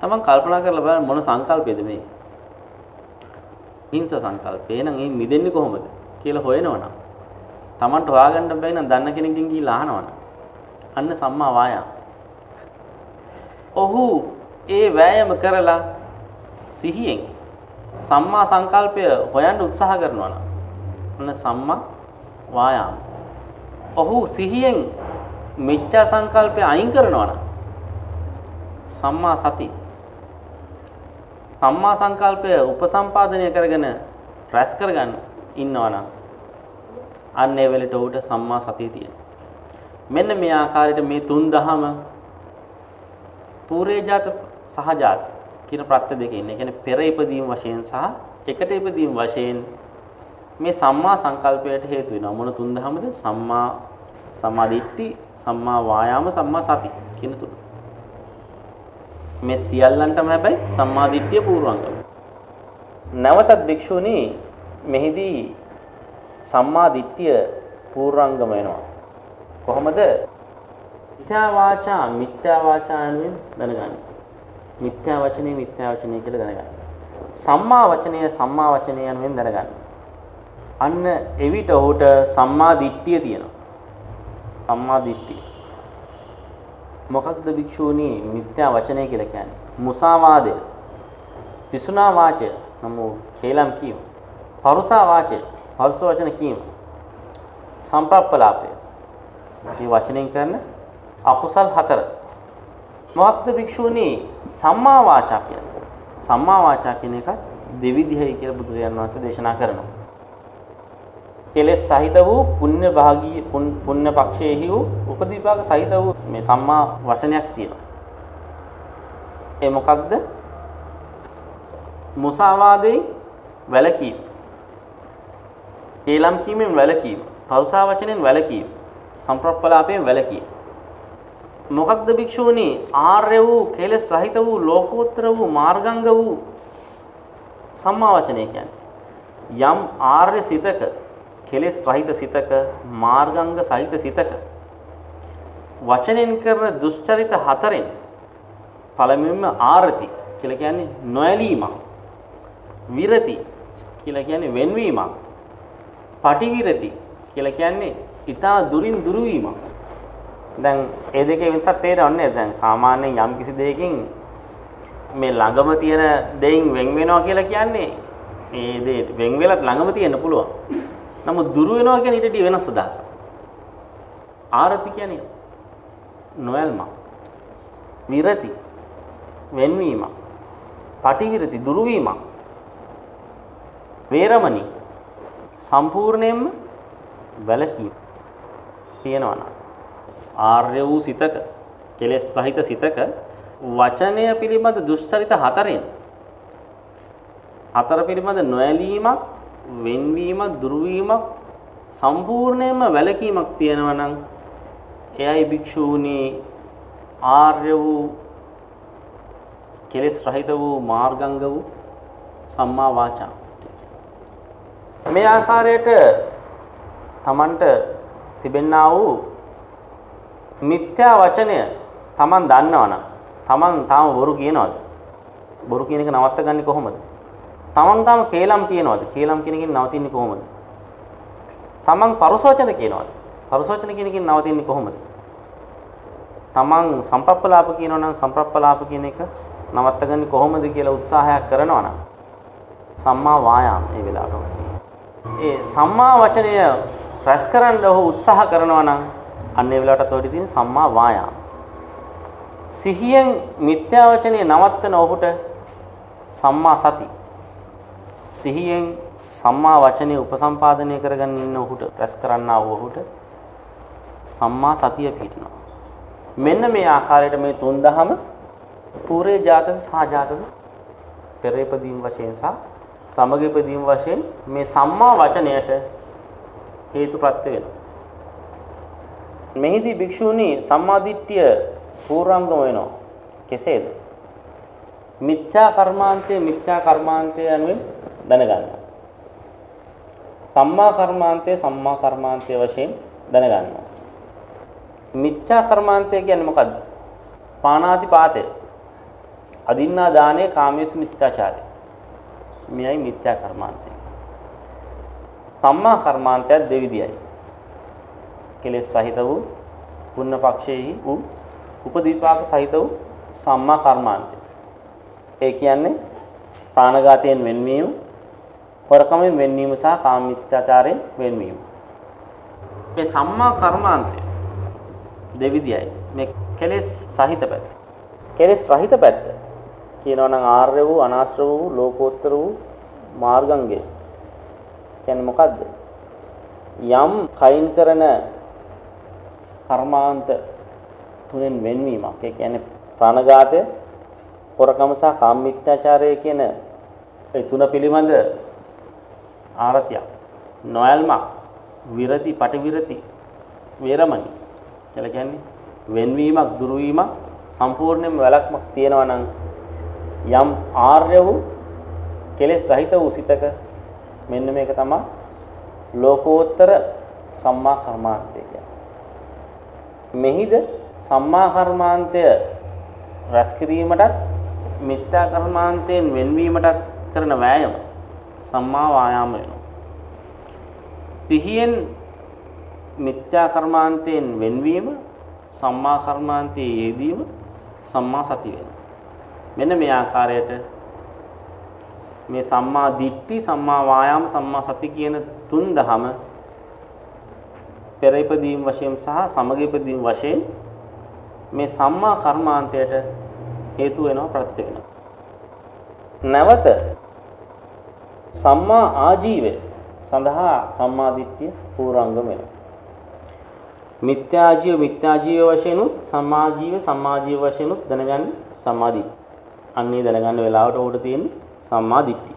Taman කල්පනා කරලා බලන්න මොන සංකල්පයද මේ? හිංස සංකල්පේ. එහෙනම් මේ මිදෙන්නේ කොහොමද කියලා හොයනවනම් Tamanට හොයාගන්න බැයි නම් දන්න කෙනෙක්ගෙන් ගිහිල්ලා අහනවනම් අන්න සම්මා වායාම. ඔහු ඒ වෑයම කරලා සිහියෙන් සම්මා සංකල්පය හොයන්න උත්සාහ කරනවා නම් අන්න සම්මා වායාම. ඔහු සිහියෙන් මිච්ඡා සංකල්පය අයින් කරනවා නම් සම්මා සති. සම්මා සංකල්පය උපසම්පාදනය කරගෙන රැස් කරගන්න ඉන්නවා නම් අන්න ඒ වෙලට ඌට සම්මා සතිය තියෙනවා. මෙන්න මේ ආකාරයට මේ තුන් දහම පූර්ේජාත සහජාත කියන ප්‍රත්‍ය දෙකේ ඉන්නේ. කියන්නේ පෙර ඉපදීම වශයෙන් සහ එකට ඉපදීම වශයෙන් මේ සම්මා සංකල්පයට හේතු වෙනවා. මොන තුන් දහමද? සම්මා සමාධිට්ඨි, සම්මා වායාම, සම්මා සති කියන තුන. මේ සියල්ලන්ටම හැබැයි සම්මා දිට්ඨිය පූර්වංගම. නැවතත් භික්ෂුණී මෙහිදී සම්මා දිට්ඨිය පූර්වංගම වෙනවා. කොහොමද? මිත්‍යා වාචා මිත්‍යා වාචා යනුවෙන් දැනගන්න. මිත්‍යා වචනේ මිත්‍යා වචනේ කියලා දැනගන්න. සම්මා වචනය සම්මා වචනය යනුවෙන් දැනගන්න. අන්න එවිට ඔහුට සම්මා දිට්ඨිය තියෙනවා. සම්මා දිට්ඨිය. මොකක්ද භික්ෂූනි මිත්‍යා වචනය කියලා කියන්නේ? මුසාවාදය. විසුනා වාචය. නමෝ කේලම් කීම. පරුසා වාචය. පරුස වචන කීම. සම්ප්‍රප්පලාපය. මේ වචනෙන් කරන අකුසල් හතර. මොකක්ද භික්ෂූනි සම්මා වාචා කියන්නේ? සම්මා වාචා කියන එක දෙවිධයයි කියලා බුදුරජාණන් වහන්සේ දේශනා කරනවා. කෙලෙස් සහිත වූ පුණ්‍ය භාගී පුණ්‍ය පක්ෂයේහි වූ උපදීපාක සහිත වූ මේ සම්මා වචනයක් තියෙනවා. ඒ මොකක්ද? මුසාවාදයෙන් වැළකීම. ඒලම් කීමෙන් වැළකීම. පෞසා වචනෙන් වැළකීම. සම්ප්‍රප්පලාපයෙන් වැළකීම. මොකක්ද භික්ෂූනි ආර්ය වූ කෙලෙස් රහිත වූ ලෝකෝත්තර වූ මාර්ගංග වූ සම්මා වචනය කියන්නේ යම් ආර්ය සිතක කෙලෙස් රහිත සිතක මාර්ගංග සහිත සිතක. වචනෙන් කරන දුෂ්චරිත හතරෙන් පළමුවෙන්ම ආරති කියලා කියන්නේ නොඇලීමක්. විරති කියලා කියන්නේ වෙන්වීමක්. පටිවිරති කියලා කියන්නේ ඊටා දුරින් දුරු වීමක් දැන් ඒ දෙකේ වෙනසක් තේරෙන්නේ දැන් සාමාන්‍යයෙන් යම් කිසි දෙයකින් මේ ළඟම තියෙන දෙයින් වෙන් වෙනවා කියලා කියන්නේ ඒ දේ වෙන් වෙලත් ළඟම තියෙන්න පුළුවන්. නමුත් දුරු වෙනවා කියන්නේ ඊට වඩා වෙනස් අදහසක්. ආරති කියන්නේ නොයල්ම. විරති වෙන්වීම. පටිවිරති දුරු වීම. වේරමණි සම්පූර්ණයෙන්ම වැළකීම තියෙනවා නම් ආර්ය වූ සිතක කෙලෙස් රහිත සිතක වචනය පිළිබඳ දුෂ්චරිත හතරෙන් හතර පිළිබඳ නොඇලීමක් වෙන්වීමක් දුර්වීමක් සම්පූර්ණයෙන්ම වැළකීමක් තියෙනවා නම් එයයි භික්ෂූනි ආර්ය වූ කෙලෙස් රහිත වූ මාර්ගංග වූ සම්මා වාචා. මේ ආකාරයට තමන්ට තිබෙන්නා වූ මිත්‍යා වචනය තමන් දන්නවනම් තමන් තාම බොරු කියනවද? බොරු කියන එක නවත්ත ගන්නේ කොහොමද? තමන් තාම කේලම් කියනවාද? කේලම් කියන එකෙන් නවතින්නේ කොහොමද? තමන් පරුසවචන කියනවාද? පරුසවචන කියන එකෙන් නවතින්නේ කොහොමද? තමන් සම්ප්‍රප්පලාප කියනවා නම් සම්ප්‍රප්පලාප කියන එක නවත්තගන්නේ කොහොමද කියලා උත්සාහයක් කරනවා නම් සම්මා වායාම ඒ වෙලාවට ඒ සම්මා වචනය රැස් කරන්න ඔහු උත්සාහ කරනවා නම් අන්න ඒ වෙලාවටත් ඔහුට තියෙන සම්මා වායාම සිහියෙන් මිත්‍යා වචනේ නවත්තන ඔහුට සම්මා සති සිහියෙන් සම්මා වචනේ උපසම්පාදනය කරගෙන ඉන්න ඔහුට රැස් කරන්නා වූ ඔහුට සම්මා සතිය පිහිටනවා. මෙන්න මේ ආකාරයට මේ තුන් දහම පූර්ේ ජාතක සහජාතක පෙරේපදීම් වශයෙන් සහ සමගිපදීම් වශයෙන් මේ සම්මා වචනයට හේතුප්‍රත්‍ය වෙනවා. මෙහිදී භික්ෂූනි සම්මාදිට්ඨිය පූර්වංගම වෙනවා. කෙසේද? මිත්‍යා කර්මාන්තය මිත්‍යා කර්මාන්තය යනුවෙන් දැනගන්නවා. සම්මා කර්මාන්තය සම්මා කර්මාන්තය වශයෙන් දැනගන්නවා. මිච්ඡා කර්මාන්තය කියන්නේ මොකද්ද? පානාති පාතය. අදින්නා දානේ කාමේසු මිත්‍යාචාරය. මෙයයි මිත්‍යා කර්මාන්තය. සම්මා කර්මාන්තය දෙවිදියයි. කෙලෙස් සහිත වූ පුණ්‍ය පක්ෂයේහි වූ උපදීපාක සහිත වූ සම්මා කර්මාන්තය. ඒ කියන්නේ ප්‍රාණඝාතයෙන් වෙන්වීම, හොරකමෙන් වෙන්වීම සහ කාමමිත්‍යාචාරයෙන් වෙන්වීම. මේ සම්මා කර්මාන්තය දෙවිදියයි. මේ කෙලෙස් සහිත පැත්ත. කෙලෙස් රහිත පැත්ත කියනවා නම් ආර්ය වූ අනාශ්‍රව වූ ලෝකෝත්තර වූ මාර්ගංගය. කියන්නේ මොකද්ද? යම් කයින් කරන කර්මාන්ත තුනෙන් වෙන්වීමක්. ඒ කියන්නේ ප්‍රාණඝාතය, හොරකම සහ කාමමිත්‍යාචාරය කියන ඒ තුන පිළිබඳ ආරතියක්. නොයල්මක්, විරති, පටිවිරති, වේරමණී කියලා කියන්නේ වෙන්වීමක්, දුරුවීමක් සම්පූර්ණයෙන්ම වැළක්මක් තියෙනවා නම් යම් ආර්ය වූ කෙලෙස් රහිත වූ සිතක මෙන්න මේක තමයි ලෝකෝත්තර සම්මා කර්මාන්තය කියන්නේ. මෙහිද සම්මා කර්මාන්තය රැස් කිරීමටත් මිත්‍යා කර්මාන්තයෙන් වෙන්වීමටත් කරන වෑයම සම්මා වායාම වෙනවා. සිහියෙන් මිත්‍යා කර්මාන්තයෙන් වෙන්වීම සම්මා කර්මාන්තයේ යෙදීම සම්මා සති වෙනවා. මෙන්න මේ ආකාරයට මේ සම්මා දිට්ඨි සම්මා වායාම සම්මා සති කියන තුන් දහම පෙර ඉපදීම් වශයෙන් සහ සමග ඉපදීම් වශයෙන් මේ සම්මා කර්මාන්තයට හේතු වෙනවා ප්‍රත්‍ය වෙනවා. නැවත සම්මා ආජීවය සඳහා සම්මා දිට්ඨිය පූර්වංගම වෙනවා. මිත්‍යාජීව මිත්‍යාජීව වශයෙන් උත් සම්මාජීව සම්මාජීව වශයෙන් උත් දැනගන්න සම්මාදිට්ඨිය. අන්නේ දැනගන්න වෙලාවට උඩ තියෙන සම්මාදිට්ඨිය.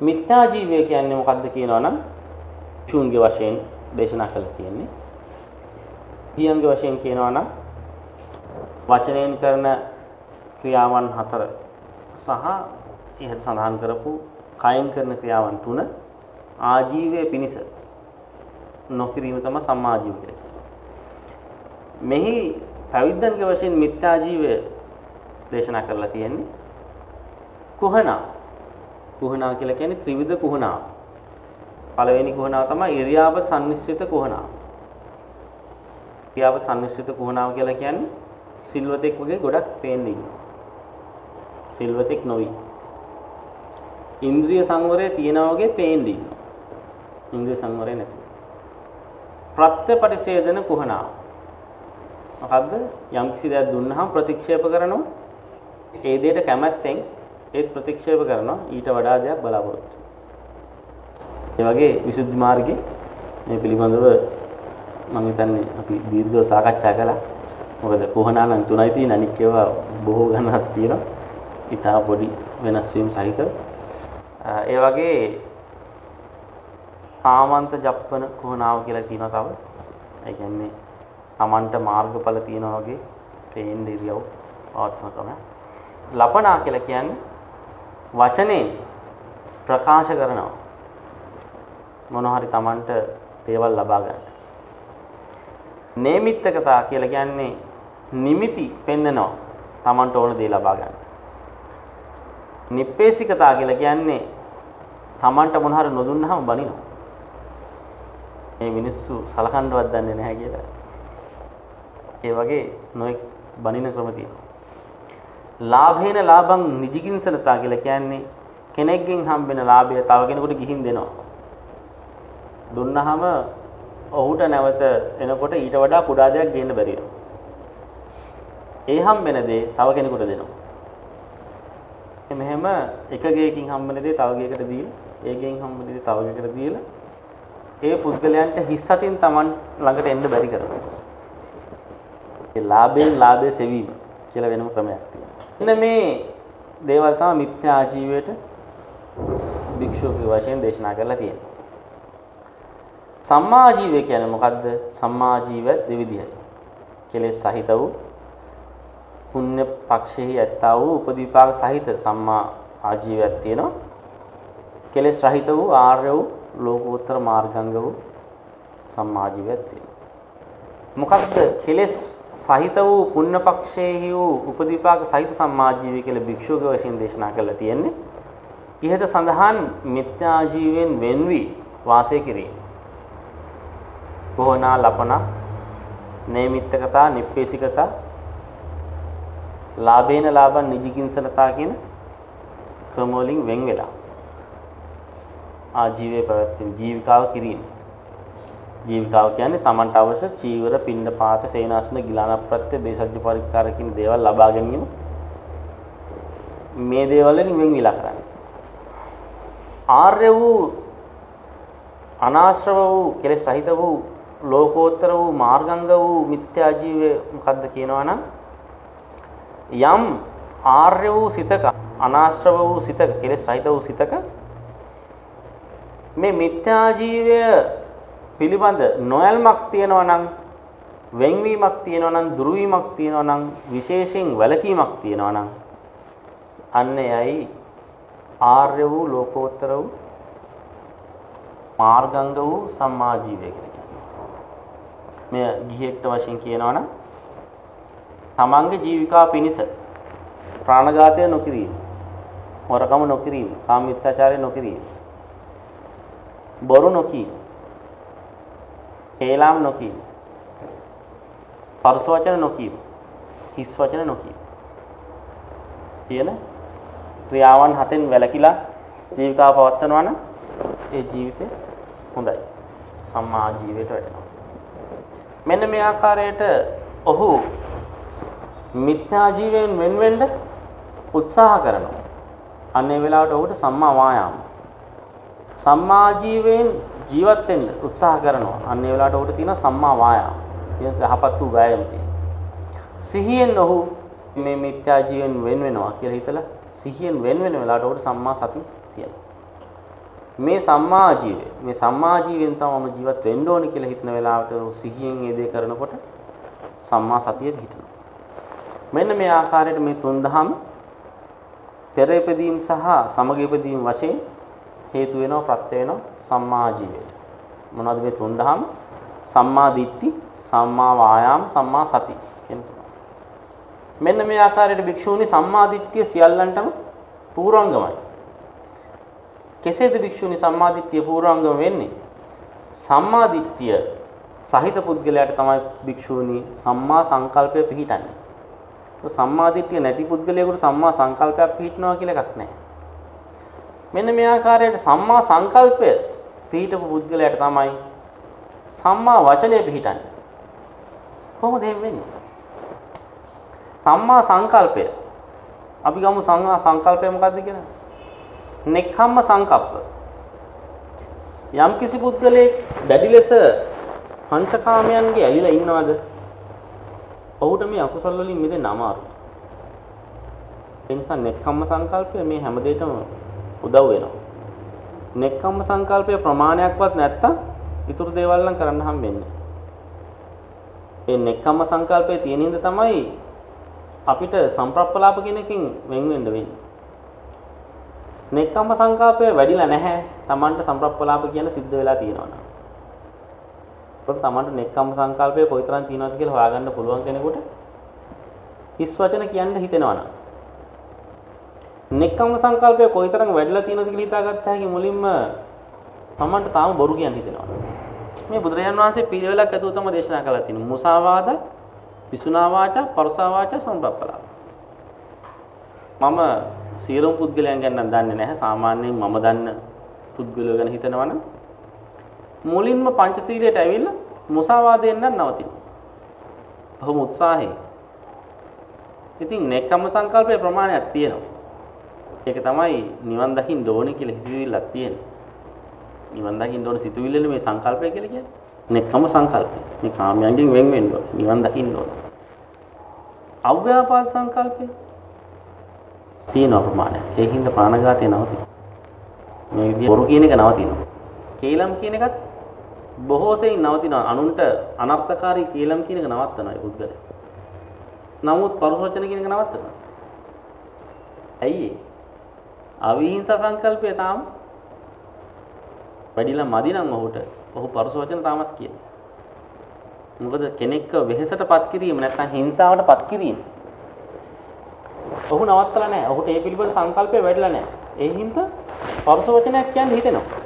මිත්‍යාජීවය කියන්නේ මොකක්ද කියනවනම් චුන්ගේ වශයෙන් දේශනා කළා කියන්නේ. දියංගේ වශයෙන් කියනවා නම් වචනයෙන් කරන ක්‍රියාවන් හතර සහ ඉහත සඳහන් කරපු කයෙන් කරන ක්‍රියාවන් තුන ආජීවයේ පිනිස නොකිරීම තමයි සම්මාජීව කියන්නේ. මෙහි පැවිද්දන්ගේ වශයෙන් මිත්‍යාජීවය දේශනා කරලා තියෙන්නේ කුහනා. කුහනා කියලා කියන්නේ ත්‍රිවිධ කුහනා. පළවෙනි කුහනාව තමයි ඉරියාපත සම්නිශ්චිත කුහනාව. ඉරියාපත සම්නිශ්චිත කුහනාව කියලා කියන්නේ සිල්වතෙක් වගේ ගොඩක් පේන්නේ ඉන්නවා. සිල්වතෙක් නොවි. ඉන්ද්‍රිය සංවරය තියනා වගේ පේන්නේ ඉන්නවා. ඉන්ද්‍රිය සංවරය නැතුව. ප්‍රත්‍යපටිසේදන කුහනාව. මොකද්ද? යම් කිසි දෙයක් දුන්නාම ප්‍රතික්ෂේප කරනවා. ඒ දෙයට කැමැත්තෙන් ඒත් ප්‍රතික්ෂේප කරනවා ඊට වඩා දෙයක් බලාපොරොත්තු ඒ වගේ විසුද්ධි මාර්ගයේ මේ පිළිබඳව මම හිතන්නේ අපි දීර්ඝව සාකච්ඡා කළා. මොකද කොහොනානම් තුනයි තියෙන අනික් ඒවා බොහෝ ගණනක් තියෙනවා. ඉතා පොඩි වෙනස් වීම සහිත. ඒ වගේ සාමන්ත ජප්පන කොහොනාව කියලා තියෙනවා තව. ඒ කියන්නේ Tamanට මාර්ගඵල තියෙනවා වගේ තේින්න ඉරියව් පවත්වන ක්‍රමය. ලපනා කියලා කියන්නේ වචනේ ප්‍රකාශ කරනවා. මොන හරි Tamanට දේවල් ලබා ගන්න. නේමිත්තකතා කියලා කියන්නේ නිමිති පෙන්නනවා Tamanට ඕන දේ ලබා ගන්න. නිප්පේසිකතා කියලා කියන්නේ Tamanට මොන හරි නොදුන්නාම බනිනවා. මේ මිනිස්සු සලකන්නවත් දන්නේ නැහැ කියලා. ඒ වගේ නොඑක් බනින ක්‍රම තියෙනවා. ලාභේන ලාභං නිජිකින්සලතා කියලා කියන්නේ කෙනෙක්ගෙන් හම්බෙන ලාභය තව කෙනෙකුට ගිහින් දෙනවා. දුන්නාම ඔහුට නැවත එනකොට ඊට වඩා කුඩා දෙයක් ගේන්න බැරි වෙනවා. ඒ හම්බෙන දේ තව කෙනෙකුට දෙනවා. මෙහෙම එක ගේකින් හම්බෙන දේ තව ගේකට දීලා, ඒ ගේකින් හම්බෙන දේ තව ගේකට දීලා ඒ පුද්ගලයන්ට හිස් අතින් Taman ළඟට එන්න බැරි කරනවා. ඒ ලාභයෙන් ලාභය සෙවීම කියලා වෙනම ක්‍රමයක් තියෙනවා. එන්න මේ දේවල් තමයි මිත්‍යා ආජීවයට භික්ෂුවගේ වශයෙන් දේශනා කරලා තියෙන්නේ. සම්මා ජීවය කියන්නේ මොකද්ද? සම්මා ජීව දෙවිදිහයි. කෙලෙස් සහිත වූ පුණ්‍ය පක්ෂෙහි ඇත්තා වූ උපදීපාක සහිත සම්මා ආජීවයක් තියෙනවා. කෙලෙස් රහිත වූ ආර්ය වූ ලෝකෝත්තර මාර්ගංග වූ සම්මාජීවයක් තියෙනවා. මොකක්ද කෙලෙස් සහිත වූ පුණ්‍යපක්ෂයේ වූ උපදීපාක සහිත සම්මාජීවය කියලා භික්ෂුවගේ වශයෙන් දේශනා කරලා තියෙන්නේ. ඉහත සඳහන් මිත්‍යා ජීවෙන් වෙන්වි වාසය කිරීම. බොහෝනා ලපනා නේමිත්තකතා නිප්පේසිකතා ලාභේන ලාභං නිජිකින්සනතා කියන ක්‍රම වලින් වෙන් වෙලා ආජීවයේ පැවැත්ම ජීවිකාව කිරීම. ජීවිකාව කියන්නේ Tamanට අවශ්‍ය චීවර පින්ඩ පාත සේනාසන ගිලාන ප්‍රත්‍ය බේසජ්‍ය පරික්කාර කියන දේවල් ලබා ගැනීම. මේ දේවල් වලින් වෙන් විලා කරන්නේ. ආර්ය වූ අනාශ්‍රව වූ කෙලෙස් රහිත වූ ලෝකෝත්තර වූ මාර්ගංග වූ මිත්‍යා ජීවය මොකද්ද කියනවා නම් යම් ආර්ය වූ සිතක අනාශ්‍රව වූ සිතක කෙලෙස් රහිත වූ සිතක මේ මිත්‍යා ජීවය පිළිබඳ නොයල්මක් තියෙනවා නම් වෙන්වීමක් තියෙනවා නම් දුර්වීමක් තියෙනවා නම් විශේෂයෙන් වැළකීමක් තියෙනවා නම් අන්න එයයි ආර්ය වූ ලෝකෝත්තර වූ මාර්ගංග වූ සම්මා ජීවය කියලා කියන්නේ. මෙය ගිහියෙක්ට වශයෙන් කියනවා නම් තමන්ගේ ජීවිකාව පිණිස ප්‍රාණඝාතය නොකිරීම, හොරකම නොකිරීම, කාමීත්‍යාචාරය නොකිරීම, බොරු නොකීම, හේලාම් නොකීම, පරස වචන නොකීම, හිස් වචන නොකීම. කියන ක්‍රියාවන් හතෙන් වැළකීලා ජීවිකාව පවත්වනවා නම් ඒ ජීවිතේ හොඳයි. සම්මා ජීවිතයට වැටෙනවා. මෙන්න මේ ආකාරයට ඔහු මිත්‍යා ජීවයෙන් වෙන් වෙන්න උත්සාහ කරනවා. අන්නේ වෙලාවට ඔහුට සම්මා වායාම. සම්මා ජීවයෙන් ජීවත් වෙන්න උත්සාහ කරනවා. අන්නේ වෙලාවට ඔහුට තියෙන සම්මා වායාම. කියන යහපත් වූ වෑයම තියෙනවා. සිහියෙන් ඔහු මේ මිත්‍යා ජීවෙන් වෙන් වෙනවා කියලා හිතලා සිහියෙන් වෙන් වෙන වෙලාවට ඔහුට සම්මා සති තියෙනවා. මේ සම්මා ජීවය මේ සම්මා ජීවෙන් තමයි මම ජීවත් වෙන්න ඕනේ කියලා හිතන වෙලාවට සිහියෙන් ඒ දේ කරනකොට සම්මා සතිය පිහිටනවා. මෙන්න මේ ආකාරයට මේ තුන් දහම පෙර ඉපදීම් සහ සමග ඉපදීම් වශයෙන් හේතු වෙනවා ප්‍රත්‍ය වෙනවා සම්මා ජීවයට. මොනවද මේ තුන් දහම? සම්මා දිට්ඨි, සම්මා වායාම, සම්මා සති කියන මෙන්න මේ ආකාරයට භික්ෂූනි සම්මා දිට්ඨිය සියල්ලන්ටම පූර්වංගමයි. කෙසේද භික්ෂූනි සම්මා දිට්ඨිය පූර්වංගම වෙන්නේ? සම්මා දිට්ඨිය සහිත පුද්ගලයාට තමයි භික්ෂූනි සම්මා සංකල්පය පිහිටන්නේ. සම්මා දිට්ඨිය නැති පුද්ගලයෙකුට සම්මා සංකල්පයක් පිහිටනවා කියලා එකක් නැහැ. මෙන්න මේ ආකාරයට සම්මා සංකල්පය පිහිටපු පුද්ගලයාට තමයි සම්මා වචනය පිහිටන්නේ. කොහොමද එහෙම වෙන්නේ? සම්මා සංකල්පය. අපි ගමු සංඝා සංකල්පය මොකද්ද කියලා? නෙක්ඛම්ම සංකප්ප. යම් කිසි පුද්ගලයෙක් දැඩි ලෙස පංචකාමයන්ගේ ඇලිලා ඉන්නවද? ඔහුට මේ අකුසල වලින් මිදෙන්න අමාරුයි. ඒ නිසා නෙක්ඛම්ම සංකල්පය මේ හැම දෙයකම උදව් වෙනවා. නෙක්ඛම්ම සංකල්පය ප්‍රමාණයක්වත් නැත්තම් ඊතුරු දේවල් නම් කරන්න හම්බෙන්නේ. ඒ නෙක්ඛම්ම සංකල්පයේ තියෙන හින්දා තමයි අපිට සම්ප්‍රප්පලාප කෙනකින් වෙන් වෙන්න වෙන්නේ. නෙක්ඛම්ම සංකල්පය වැඩිලා නැහැ. Tamanට සම්ප්‍රප්පලාප කියන සිද්ධ වෙලා තියෙනවා නම්. ඒත් Tamanට නෙක්ඛම්ම සංකල්පය කොයිතරම් තියෙනවද කියලා හොයාගන්න පුළුවන් කෙනෙකුට හිස් වචන කියන්න හිතෙනවා නම්. නෙක්ඛම්ම සංකල්පය කොයිතරම් වැඩිලා තියෙනවද කියලා හිතාගත්ත හැකි මුලින්ම Tamanට තාම බොරු කියන්න හිතෙනවා. මේ බුදුරජාන් වහන්සේ පිළිවෙලක් ඇතුව තමයි දේශනා කළා තියෙන්නේ. මුසාවාද විසුනා වාචා පරසා වාචා සම්ප්‍රප්පලාප මම සියලුම පුද්ගලයන් ගැන නම් දන්නේ නැහැ සාමාන්‍යයෙන් මම දන්න පුද්ගලයෝ ගැන හිතනවනම් මුලින්ම පංචශීලයට ඇවිල්ලා මුසාවාදයෙන් නම් නවතිනවා. බොහොම උත්සාහයෙන්. ඉතින් නෙක්ඛම්ම සංකල්පයේ ප්‍රමාණයක් තියෙනවා. ඒක තමයි නිවන් දකින්න ඕනේ කියලා හිතවිල්ලක් තියෙනවා. නිවන් දකින්න ඕන සිතුවිල්ලනේ මේ සංකල්පය කියලා කියන්නේ. නෙක්ඛම සංකල්පය. මේ කාමයන්ගෙන් වෙන් වෙන්න ඕන. නිවන් දකින්න ඕන. අව්‍යාපාද සංකල්පය තියෙන ප්‍රමාණය. ඒකින්ද ප්‍රාණඝාතය නවතිනවා. මේ විදිහ බොරු කියන එක නවතිනවා. කේලම් කියන එකත් බොහෝ සෙයින් නවතිනවා. අනුන්ට අනර්ථකාරී කේලම් කියන එක නවත්තනවා ඒ පුද්ගලයා. නමුත් පරසවචන කියන එක නවත්තනවා. ඇයි ඒ? අවිහිංසා සංකල්පය තාම වැඩිලා මදි නම් ඔහුට ඔහු පරස වචන තාමත් කියනවා. මොකද කෙනෙක්ව වෙහෙසටපත් කිරීම නැත්නම් හිංසාවටපත් කිරීම. ඔහු නවත්තලා නැහැ. ඔහුට ඒ පිළිබඳ සංකල්පය වැඩිලා නැහැ. ඒ හින්දා පරස වචනයක් කියන්න හිතෙනවා.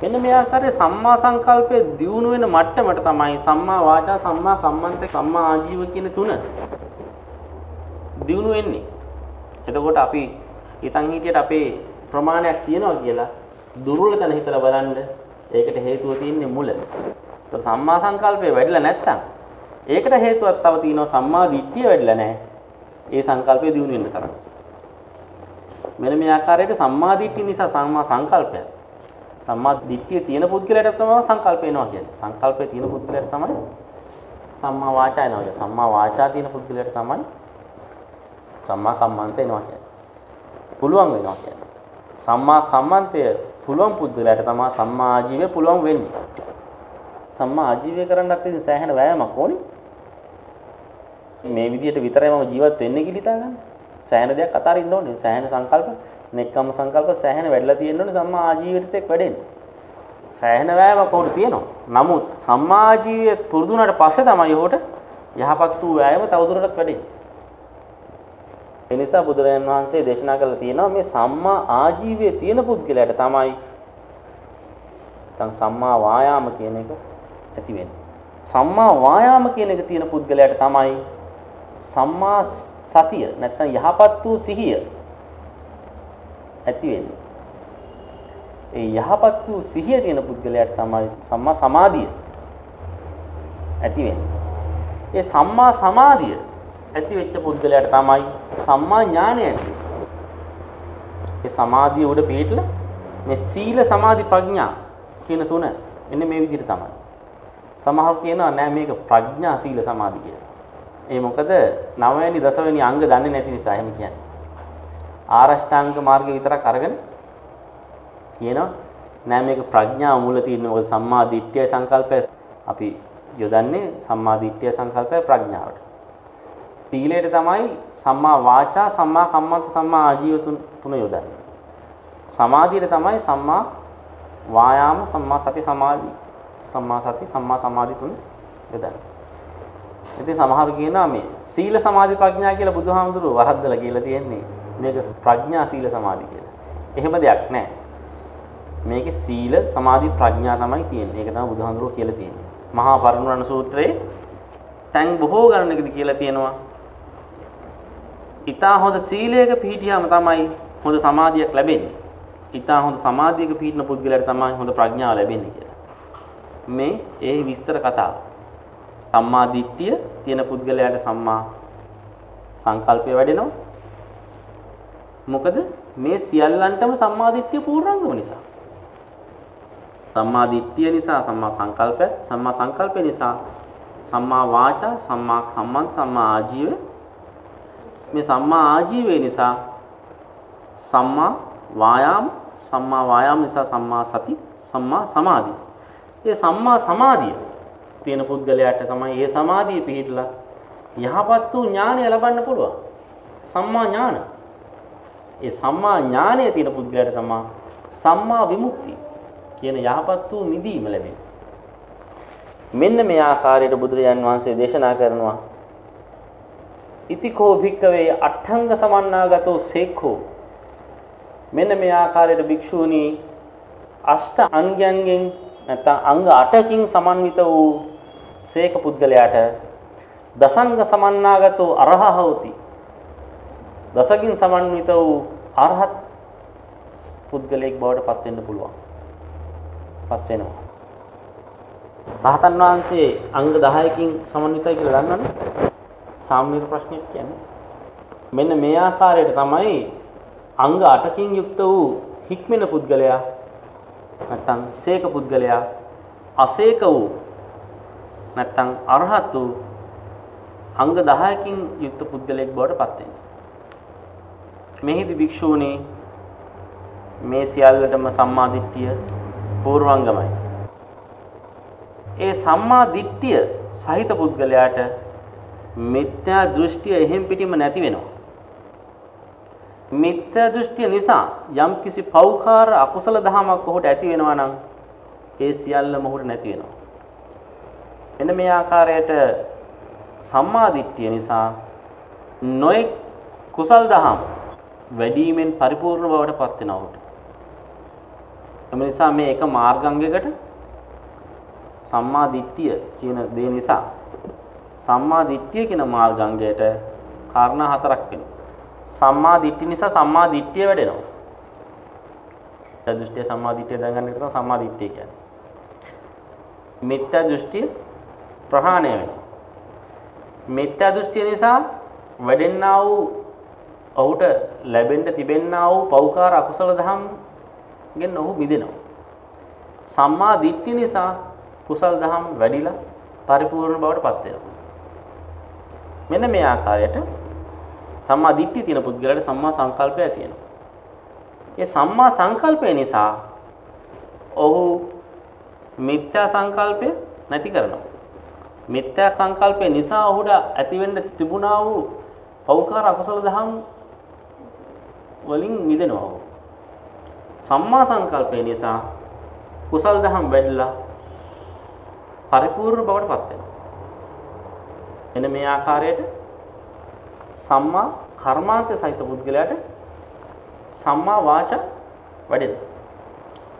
මෙන්න මේ ආකාරයේ සම්මා සංකල්පය දියුණු වෙන මට්ටමට තමයි සම්මා වාචා සම්මා කම්මන්ත සම්මා ආජීව කියන තුන දියුණු වෙන්නේ. එතකොට අපි හිතන් හිටියට අපේ ප්‍රමාණයක් තියෙනවා කියලා දුර්වල තැන හිතලා බලන්න ඒකට හේතුව තියෙන්නේ මුල. ඒත් සම්මා සංකල්පය වැඩිලා නැත්තම් ඒකට හේතුවක් තව තියෙනවා සම්මා දිට්ඨිය වැඩිලා නැහැ. ඒ සංකල්පය දියුණු වෙන්න තරම්. මෙන්න මේ ආකාරයට සම්මා දිට්ඨිය නිසා සම්මා සංකල්පය. සම්මා දිට්ඨිය තියෙන පුද්ගලයාට තමයි සංකල්ප එනවා කියන්නේ. සංකල්පය තියෙන පුද්ගලයාට තමයි සම්මා වාචා එනවා කියන්නේ. සම්මා වාචා තියෙන පුද්ගලයාට තමයි සම්මා කම්මන්ත එනවා කියන්නේ. පුළුවන් වෙනවා කියන්නේ. සම්මා කම්මන්තය පුළුවන් පුද්ගලයාට තමයි සම්මා ආජීවය පුළුවන් වෙන්නේ. සම්මා ආජීවය කරන්නත් ඉතින් සෑහෙන වෑයමක් ඕනේ. මේ විදිහට විතරයි මම ජීවත් වෙන්නේ කියලා හිතා ගන්න. සෑහෙන දෙයක් අතාරින්න ඕනේ. සෑහෙන සංකල්ප, නෙක්කම් සංකල්ප සෑහෙන වැඩිලා තියෙන්න ඕනේ සම්මා ආජීවයට එක් වැඩෙන්න. සෑහෙන වෑයමක් උඩ තියෙනවා. නමුත් සම්මා ආජීවය පුරුදු වුණාට පස්සේ තමයි උහුට යහපත් වූ වෑයම තවදුරටත් වැඩෙන්නේ. ඒ නිසා බුදුරජාන් වහන්සේ දේශනා කළා තියෙනවා මේ සම්මා ආජීවයේ තියෙන පුද්ගලයාට තමයි නැත්නම් සම්මා වායාම කියන එක ඇති වෙන්නේ. සම්මා වායාම කියන එක තියෙන පුද්ගලයාට තමයි සම්මා සතිය නැත්නම් යහපත් වූ සිහිය ඇති වෙන්නේ. ඒ යහපත් වූ සිහිය තියෙන පුද්ගලයාට තමයි සම්මා සමාධිය ඇති වෙන්නේ. ඒ සම්මා සමාධිය ඇති වෙච්ච පුද්ගලයාට තමයි සම්මා ඥානය ඇති ඒ සමාධිය උඩ පිටලා මේ සීල සමාධි ප්‍රඥා කියන තුන එන්නේ මේ විදිහට තමයි. සමහරව කියනවා නෑ මේක ප්‍රඥා සීල සමාධි කියලා. ඒ මොකද නවවෙනි දසවෙනි අංග දන්නේ නැති නිසා එහෙම කියන්නේ. ආරෂ්ඨාංග මාර්ගය විතරක් අරගෙන කියනවා නෑ මේක ප්‍රඥාව මුල තියෙන මොකද සම්මා දිට්ඨිය සංකල්පය අපි යොදන්නේ සම්මා දිට්ඨිය සංකල්පය ප්‍රඥාවට. සීලයට තමයි සම්මා වාචා සම්මා කම්මන්ත සම්මා ආජීව තුන යොදන්නේ. සමාධියට තමයි සම්මා වායාම සම්මා සති සමාධි සම්මා සති සම්මා සමාධි තුන යොදන්නේ. ඉතින් සමහර කියනවා මේ සීල සමාධි ප්‍රඥා කියලා බුදුහාමුදුරුවෝ වරද්දලා කියලා තියෙන්නේ මේක ප්‍රඥා සීල සමාධි කියලා. එහෙම දෙයක් නැහැ. මේකේ සීල සමාධි ප්‍රඥා තමයි තියෙන්නේ. ඒක තමයි බුදුහාමුදුරුවෝ කියලා තියෙන්නේ. මහා පරිණුරණ සූත්‍රයේ තැන් බොහෝ ගණනකදී කියලා තියෙනවා. ඊටා හොඳ සීලයක පිහිටියාම තමයි හොඳ සමාධියක් ලැබෙන්නේ. ඊටා හොඳ සමාධියක පිහිටන පුද්ගලයාට තමයි හොඳ ප්‍රඥාව ලැබෙන්නේ කියලා. මේ ඒ විස්තර කතාව. සම්මා දිට්ඨිය තියෙන පුද්ගලයාට සම්මා සංකල්පය වැඩෙනවා. මොකද මේ සියල්ලන්ටම සම්මා දිට්ඨිය පූර්ණංගම නිසා. සම්මා දිට්ඨිය නිසා සම්මා සංකල්පය, සම්මා සංකල්පය නිසා සම්මා වාචා, සම්මා කම්මන්ත, සම්මා ආජීව මේ සම්මා ආජීවය නිසා සම්මා වායාම, සම්මා වායාම නිසා සම්මා සති, සම්මා සමාධි. ඒ සම්මා සමාධිය තියෙන පුද්ගලයාට තමයි ඒ සමාධිය පිහිටලා යහපත් වූ ඥානය ලබන්න පුළුවන්. සම්මා ඥාන. ඒ සම්මා ඥානය තියෙන පුද්ගලයාට තමයි සම්මා විමුක්තිය කියන යහපත් වූ නිදීම ලැබෙන්නේ. මෙන්න මේ ආකාරයට බුදුරජාන් වහන්සේ දේශනා කරනවා. ඉතිකෝ භික්කවේ අට්ඨංග සමන්නාගතෝ සේක්ඛෝ. මෙන්න මේ ආකාරයට භික්ෂූනි අෂ්ට අංගයන්ගෙන් නැත්නම් අංග 8කින් සමන්විත වූ සේක පුද්ගලයාට දසංග සමන්නාගතෝ අරහ හෝති. දසකින් සමන්විත වූ අරහත් පුද්ගලයෙක් බවට පත් වෙන්න පුළුවන්. පත් වෙනවා. රහතන් වහන්සේ අංග 10කින් සමන්විතයි කියලා දන්නවනේ. සාමීර ප්‍රශ්නයක් කියන්නේ මෙන්න මේ ආකාරයට තමයි අංග 8කින් යුක්ත වූ හික්මෙන පුද්ගලයා නැත්නම් සේක පුද්ගලයා අසේක වූ නැත්නම් අරහත් වූ අංග 10කින් යුක්ත පුද්ගලයෙක් බවට පත් වෙනවා. මෙහිදි භික්ෂූනි මේ සියල්ලටම සම්මා දිට්ඨිය පූර්වංගමයි. ඒ සම්මා දිට්ඨිය සහිත පුද්ගලයාට මිත්‍යා දෘෂ්ටිය එහෙම් පිටින්ම නැති වෙනවා. මිත්‍යා දෘෂ්ටිය නිසා යම් කිසි පෞකාර අකුසල දහමක් ඔහුට ඇති වෙනවා නම් ඒ සියල්ලම ඔහුට නැති වෙනවා. එන්න මේ ආකාරයට සම්මා දිට්ඨිය නිසා නොඑක් කුසල් දහම් වැඩිමෙන් පරිපූර්ණ බවට පත් වෙනවා ඔහුට. එම නිසා මේ එක මාර්ගංගයකට සම්මා දිට්ඨිය කියන දේ නිසා සම්මා දිට්ඨිය කියන මාර්ගංගයට කාරණා හතරක් වෙනවා. සම්මා දිට්ඨිය නිසා සම්මා දිට්ඨිය වැඩෙනවා. දෘෂ්ටිය සම්මා දිට්ඨිය දැනගන්න එක තමයි සම්මා දිට්ඨිය කියන්නේ. මිත්‍යා දෘෂ්ටිය ප්‍රහාණය වෙනවා. මිත්‍යා දෘෂ්ටිය නිසා වැඩෙන්නා වූ ඔහුට ලැබෙන්න තිබෙන්නා වූ පෞකාර අකුසල දහම් ගෙන් ඔහු මිදෙනවා. සම්මා දිට්ඨිය නිසා කුසල් දහම් වැඩිලා පරිපූර්ණ බවට පත් වෙනවා. මෙන්න මේ ආකාරයට සම්මා දිට්ඨිය තියෙන පුද්ගලයාට සම්මා සංකල්පය තියෙනවා. ඒ සම්මා සංකල්පය නිසා ඔහු මිත්‍යා සංකල්පය නැති කරනවා. මිත්‍යා සංකල්පය නිසා ඔහුට ඇතිවෙන්න තිබුණා වූ පෞකාර අකුසල දහම් වලින් මිදෙනවා ඔහු. සම්මා සංකල්පය නිසා කුසල් දහම් වැඩිලා පරිපූර්ණ බවට පත් වෙනවා. එන්න මේ ආකාරයට සම්මා කර්මාන්ත සහිත පුද්ගලයාට සම්මා වාචා වැඩෙනවා.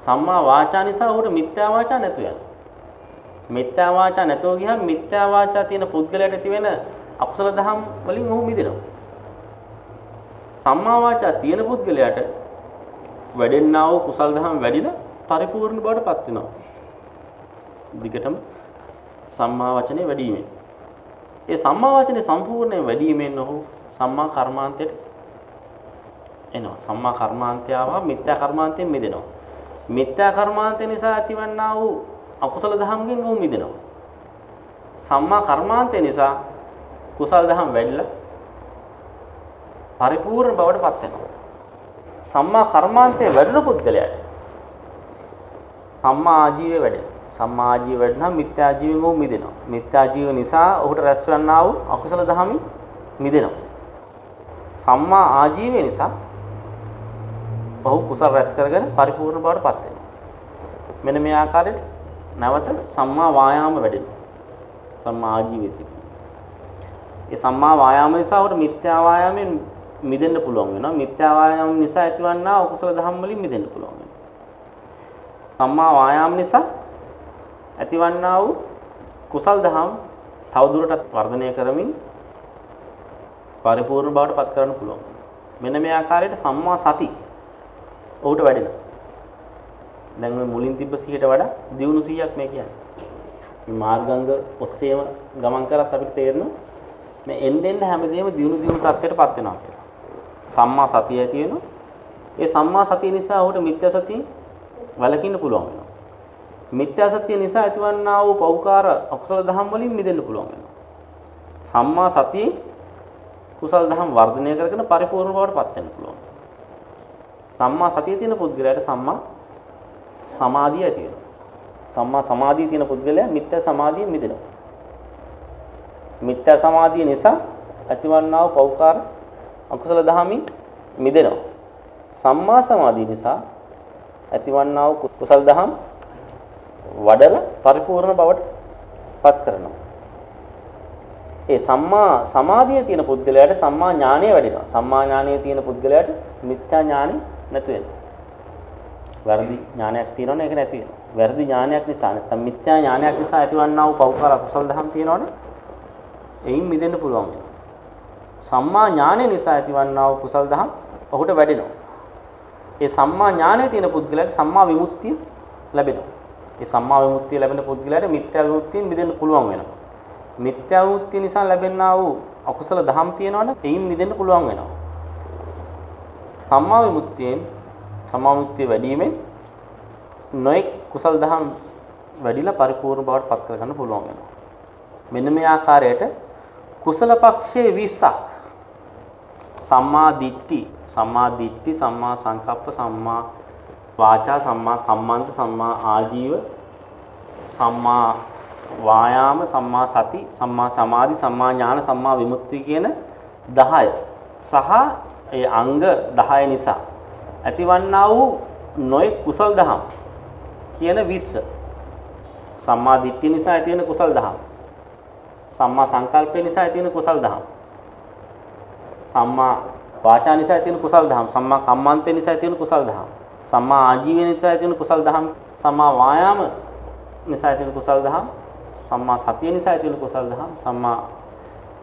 සම්මා වාචා නිසා ඔහුට මිත්‍යා වාචා නැතු යනවා. මිත්‍යා වාචා නැතෝ ගියහම මිත්‍යා වාචා තියෙන පුද්ගලයාට ඇති වෙන අකුසල දහම් වලින් ඔහු මිදෙනවා. සම්මා වාචා තියෙන පුද්ගලයාට වැඩෙන්නා වූ කුසල් දහම් වැඩිලා පරිපූර්ණ බවට පත් වෙනවා. දිගටම සම්මා වචනේ වැඩිවීමෙන්. ඒ සම්මා වචනේ සම්පූර්ණයෙන් වැඩිවීමෙන් ඔහු සම්මා කර්මාන්තයට එනවා. සම්මා කර්මාන්තය ආවා මිත්‍යා කර්මාන්තයෙන් මිදෙනවා. මිත්‍යා කර්මාන්තය නිසා ඇතිවන්නා වූ අකුසල දහම්ගෙන් ඔහු මිදෙනවා. සම්මා කර්මාන්තය නිසා කුසල දහම් වැඩිලා පරිපූර්ණ බවට පත් වෙනවා. සම්මා කර්මාන්තයේ වැඩෙන පුද්ගලයාට සම්මා ආජීවය වැඩෙනවා. සම්මා ආජීවය වැඩනම මිත්‍යා ආජීවෙම ඔහු මිදෙනවා. මිත්‍යා ආජීව නිසා ඔහුට රැස් වන්නා වූ අකුසල දහමින් මිදෙනවා. සම්මා ආජීවය නිසා ඔහු කුසල රැස් කරගෙන පරිපූර්ණ බවට පත් වෙනවා. මෙන්න මේ ආකාරයට නැවත සම්මා වායාම වැඩෙනවා. සම්මා ආජීවය ඒ සම්මා වායාම නිසා ඔහුට මිත්‍යා වායාමෙන් මිදෙන්න පුළුවන් වෙනවා. මිත්‍යා වායාම නිසා ඇතිවන්නා අකුසල දහම් වලින් මිදෙන්න පුළුවන් වෙනවා. සම්මා වායාම නිසා ඇතිවන්නා වූ කුසල් දහම් තවදුරටත් වර්ධනය කරමින් පරිපූර්ණ බවට පත් කරන්න පුළුවන්. මෙන්න මේ ආකාරයට සම්මා සති ඔහුට වැඩෙනවා. දැන් මේ මුලින් තිබ්බ 100ට වඩා දියුණු 100ක් මේ කියන්නේ. මේ මාර්ගංග ඔස්සේම ගමන් කරත් අපිට තේරෙනවා මේ එන්න එන්න හැමදේම දියුණු දියුණු තත්ත්වයටපත් වෙනවා කියලා. සම්මා සතිය ඇති වෙනවා. ඒ සම්මා සතිය නිසා ඔහුට මිත්‍යා සතිය වලකින්න පුළුවන් වෙනවා. මිත්‍යා සතිය නිසා ඇතිවන්නා වූ පෞකාර අකුසල දහම් වලින් මිදෙන්න පුළුවන් වෙනවා. සම්මා සතියේ කුසල දහම් වර්ධනය කරගෙන පරිපූර්ණ බවට පත් වෙන්න පුළුවන්. සම්මා සතිය තියෙන පුද්ගලයාට සම්මා සමාධිය ඇති වෙනවා. සම්මා සමාධිය තියෙන පුද්ගලයා මිත්‍යා සමාධියෙන් මිදෙනවා. මිත්‍යා සමාධිය නිසා ඇතිවන්නා වූ පෞකාර අකුසල දහමින් මිදෙනවා. සම්මා සමාධිය නිසා ඇතිවන්නා වූ කුසල දහම් වඩලා පරිපූර්ණ බවට පත් කරනවා. ඒ සම්මා සමාධිය තියෙන පුද්ගලයාට සම්මා ඥානය වැඩිනවා. සම්මා ඥානය තියෙන පුද්ගලයාට මිත්‍යා ඥානෙ නැතු වෙනවා. වැරදි ඥානයක් තියෙනවනේ ඒක නැති වෙනවා. වැරදි ඥානයක් නිසා නැත්නම් මිත්‍යා ඥානයක් නිසා ඇතිවන්නා වූ පෞකාර අකුසල දහම් තියෙනවනේ. එයින් මිදෙන්න පුළුවන් වෙනවා. සම්මා ඥානය නිසා ඇතිවන්නා වූ කුසල දහම් ඔහුට වැඩෙනවා. ඒ සම්මා ඥානය තියෙන පුද්ගලයාට සම්මා විමුක්තිය ලැබෙනවා. ඒ සම්මා විමුක්තිය ලැබෙන පුද්ගලයාට මිත්‍යා විමුක්තියෙන් මිදෙන්න පුළුවන් වෙනවා. මිත්‍යා විමුක්තිය නිසා ලැබෙනා වූ අකුසල දහම් තියෙනවනේ එයින් මිදෙන්න පුළුවන් වෙනවා. සම්මා විමුක්තියෙන් සම්මා විමුක්තිය වැඩිවීමෙන් නොඑක් කුසල දහම් වැඩිලා පරිපූර්ණ බවට පත් කරගන්න පුළුවන් වෙනවා. මෙන්න මේ ආකාරයට කුසල පක්ෂයේ 20ක් සම්මා දිට්ඨි සම්මා දිට්ඨි සම්මා සංකප්ප සම්මා වාචා සම්මා කම්මන්ත සම්මා ආජීව සම්මා වායාම සම්මා සති සම්මා සමාධි සම්මා ඥාන සම්මා විමුක්ති කියන 10 සහ ඒ අංග 10 නිසා ඇතිවන්නා වූ නොයෙක් කුසල් දහම් කියන 20 සම්මා දිට්ඨිය නිසා ඇති වෙන කුසල් දහම් සම්මා සංකල්පය නිසා ඇති වෙන කුසල් දහම් සම්මා වාචා නිසා ඇති වෙන කුසල් දහම් සම්මා කම්මන්තේ නිසා ඇති වෙන කුසල් දහම් සම්මා ආජීවය නිසා ඇති වෙන කුසල් දහම් සම්මා වායාම නිසා ඇති වෙන කුසල් දහම් සම්මා සතිය නිසා ඇති වෙන කුසල් දහම් සම්මා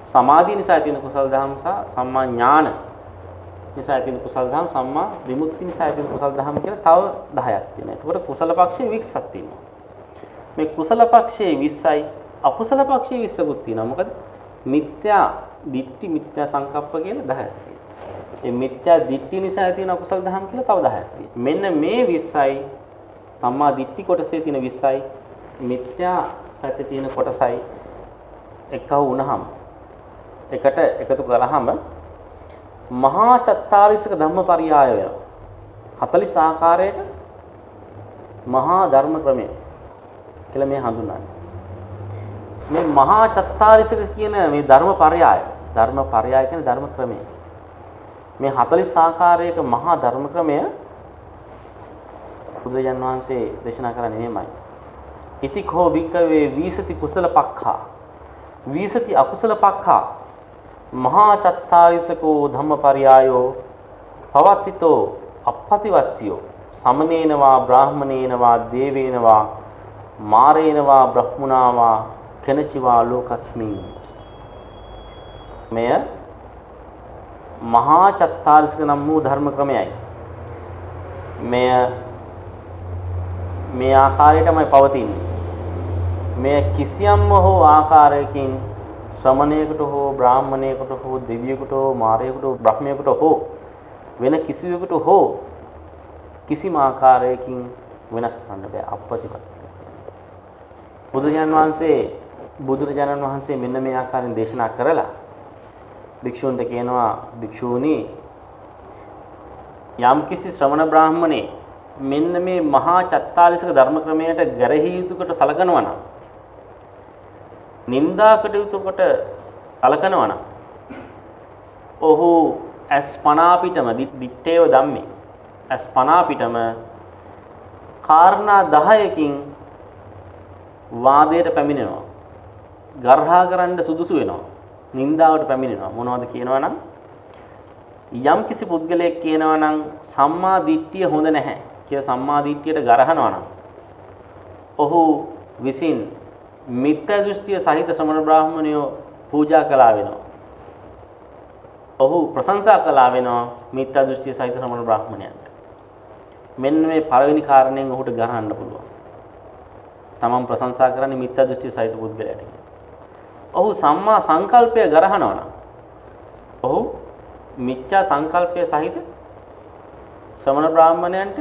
සමාධිය නිසා ඇති වෙන කුසල් දහම් සහ සම්මා ඥාන නිසා ඇති වෙන කුසල් දහම් සම්මා විමුක්ති නිසා ඇති වෙන කුසල් දහම් කියලා තව 10ක් තියෙනවා. එතකොට කුසල පක්ෂයේ 20ක් තියෙනවා. මේ කුසල පක්ෂයේ 20යි අකුසල පක්ෂයේ 20කුත් තියෙනවා. මොකද මිත්‍යා දිට්ඨි මිත්‍යා සංකප්ප කියලා 10ක් තියෙනවා. ඒ මිත්‍යා දිට්ඨි නිසා ඇති වෙන අකුසල දහම් කියලා තව 10ක් තියෙනවා. මෙන්න මේ 20යි සම්මා දිට්ඨි කොටසේ තියෙන 20යි මිත්‍යා පැත්තේ තියෙන කොටසයි එකව වුණාම එකට එකතු කරාම මහා චත්තාරිසක ධම්මපරියාය වෙනවා. 40 ආකාරයක මහා ධර්ම ක්‍රමය කියලා මේ හඳුන්වන්නේ. මේ මහා චත්තාරිසක කියන මේ ධර්මපරියාය ධර්මපරියාය කියන්නේ ධර්ම ක්‍රමය. මේ 40 ආකාරයක මහා ධර්ම ක්‍රමය බුදුජන් වහන්සේ දේශනා කරන්නේ මෙහෙමයි. ඉතිකෝ භික්කවේ වීසති කුසල පක්ඛා. වීසති අකුසල පක්ඛා. මහා චත්තාරිසකෝ ධම්මපරියායෝ පවත්තිතෝ අපපතිවත්තියෝ. සමනේනවා බ්‍රාහමනේනවා දේවේනවා මාරේනවා බ්‍රහ්මුණාවා කෙනචිවා ලෝකස්මින් මෙය මහා චත්තාරිසක නම් වූ ධර්ම ක්‍රමයයි මෙය මේ ආකාරයටමයි පවතින්නේ මෙය කිසියම්ම හෝ ආකාරයකින් ශ්‍රමණයකට හෝ බ්‍රාහමණයකට හෝ දෙවියෙකුට හෝ මාරයෙකුට හෝ බ්‍රහ්මයෙකුට හෝ වෙන කිසිවෙකුට හෝ කිසිම ආකාරයකින් වෙනස් කරන්න බෑ අපපතිපත්. බුදුරජාන් වහන්සේ බුදුරජාණන් වහන්සේ මෙන්න මේ ආකාරයෙන් දේශනා කරලා භික්ෂූන්ට කියනවා භික්ෂූනි යම්කිසි ශ්‍රමණ බ්‍රාහමණේ මෙන්න මේ මහා චත්තාලිසක ධර්ම ක්‍රමයට ගැරහී යුතුකට සලකනවා නම් නින්දා කටයුතු කොට කලකනවා නම් ඔහු ඇස් පනා පිටම දිත්තේව ධම්මේ. ඇස් පනා පිටම කාරණා 10කින් වාදයට පැමිණෙනවා. ගර්හා කරන්න සුදුසු වෙනවා. නින්දාවට පැමිණෙනවා මොනවද කියනවා නම් යම් කිසි පුද්ගලයෙක් කියනවා නම් සම්මා දිට්ඨිය හොඳ නැහැ කියලා සම්මා දිට්ඨියට ගරහනවා නම් ඔහු විසින් මිත්‍යා දෘෂ්ටිය සහිත ශ්‍රමණ බ්‍රාහ්මණයෝ පූජා කළා වෙනවා. ඔහු ප්‍රශංසා කළා වෙනවා මිත්‍යා දෘෂ්ටිය සහිත ශ්‍රමණ බ්‍රාහ්මණයන්ට. මෙන්න මේ පළවෙනි කාරණයෙන් ඔහුට ගරහන්න පුළුවන්. තමන් ප්‍රශංසා කරන්නේ මිත්‍යා දෘෂ්ටිය සහිත පුද්ගලයාට. ඔහු සම්මා සංකල්පය ගරහනවා නම් ඔහු මිත්‍යා සංකල්පය සහිත ශ්‍රමණ බ්‍රාහ්මණයන්ට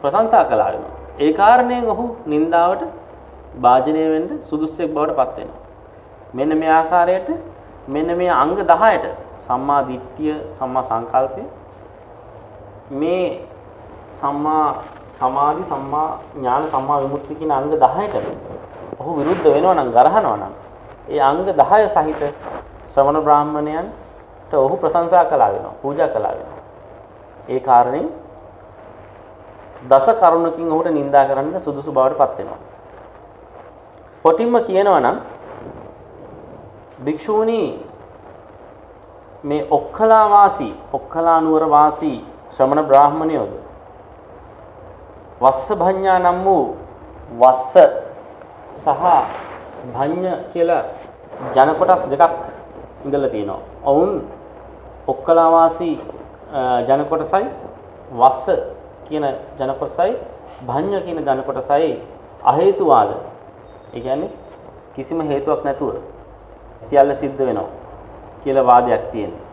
ප්‍රශංසා කළා වෙනවා. ඒ කාරණයෙන් ඔහු නින්දාවට භාජනය වෙන්න සුදුස්සෙක් බවට පත් වෙනවා. මෙන්න මේ ආකාරයට මෙන්න මේ අංග 10ට සම්මා දිට්ඨිය සම්මා සංකල්පය මේ සම්මා සමාධි සම්මා ඥාන සම්මා විමුක්ති කියන අංග 10ට ඔහු විරුද්ධ වෙනවා නම් ගරහනවා නම් ඒ අංග 10 සහිත ශ්‍රමණ බ්‍රාහ්මණයන්ට ඔහු ප්‍රශංසා කළා වෙනවා පූජා කළා වෙනවා. ඒ කාරණේ දස කරුණකින් ඔහුට නිඳා කරන්න සුදුසු බවට පත් වෙනවා. කොටින්ම කියනවා නම් භික්ෂූනි මේ ඔක්කලා වාසී ඔක්කලා නුවර වාසී ශ්‍රමණ බ්‍රාහමණයෝද? වස්ස භඤ්ඤා නම් වූ වස්ස සහ භඤ්ඤ කියලා ජන කොටස් දෙකක් ඉඳලා තියෙනවා. ඔවුන් ඔක්කලා වාසී ජන කොටසයි වස්ස කියන ජන කොටසයි භඤ්ඤ කියන ජන කොටසයි අහේතුවාද ඒ කියන්නේ කිසිම හේතුවක් නැතුව සියල්ල සිද්ධ වෙනවා කියලා වාදයක් තියෙනවා.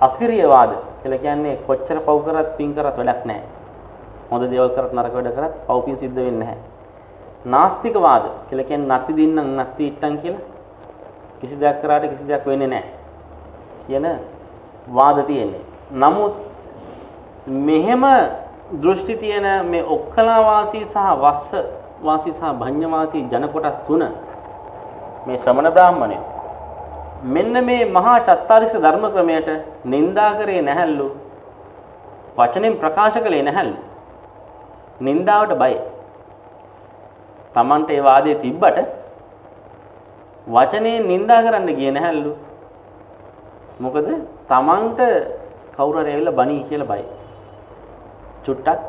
අකිරිය වාද කියලා කියන්නේ කොච්චර පව් කරත් පින් කරත් වැඩක් නැහැ. හොඳ දේවල් කරත් නරක වැඩ කරත් පව් පින් සිද්ධ වෙන්නේ නැහැ. නාස්තික වාද කියලා කියන්නේ නැති දින්නම් නැති ඉට්ටම් කියලා කිසි දෙයක් කරාට කිසි දෙයක් වෙන්නේ නැහැ කියන වාද තියෙන්නේ. නමුත් මෙහෙම දෘෂ්ටි තියෙන මේ ඔක්කලා වාසී සහ වස්ස වාසී සහ භඤ්ඤ වාසී ජන කොටස් තුන මේ ශ්‍රමණ බ්‍රාහමණය මෙන්න මේ මහා චත්තාරිස්ක ධර්ම ක්‍රමයට නින්දා කරේ නැහැලු. වචනෙන් ප්‍රකාශ කළේ නැහැලු. නින්දාවට බයයි. Tamante ඒ වාදයේ තිබ්බට වචනේ නින්දා කරන්න ගියේ නැහැලු. මොකද Tamanට කවුරු හරි ඇවිල්ලා බණී කියලා බයයි. චුට්ටක්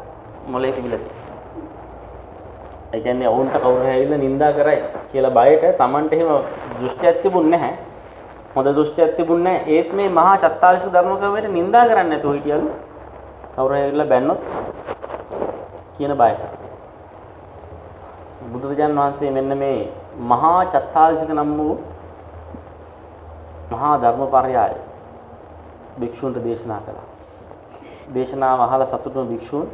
මොලේ තිබිලා තියෙනවා. ඒ කියන්නේ ඔවුන්ට කවුරු හරි ඇවිල්ලා නින්දා කරයි කියලා බයට Tamanට එහෙම දෘෂ්ටියක් තිබුණ නැහැ. හොඳ දෘෂ්ටියක් තිබුණ නැහැ. ඒත් මේ මහා චත්තාරිස ධර්ම ක්‍රමයට නින්දා කරන්නේ නැතුව හිටියලු. කවුරු හරි ඇවිල්ලා බැන්නොත් කියන බයට. බුදුරජාන් වහන්සේ මෙන්න මේ මහා චත්තාරිසික නම් වූ මහා ධර්මපරයය භික්ෂුන්ට දේශනා කළා. දේශනාව අහලා සතුටුන භික්ෂූන්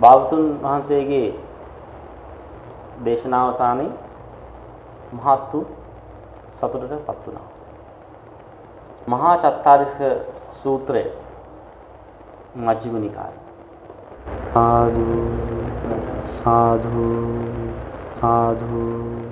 භාගතුන් වහන්සේගේ දේශනාවසානයේ මහත් වූ සතුටටපත් වුණා. මහා චත්තාරිස්ක සූත්‍රය මජ්ක්‍ධිම නිකාය. සාදු සාදු සාදු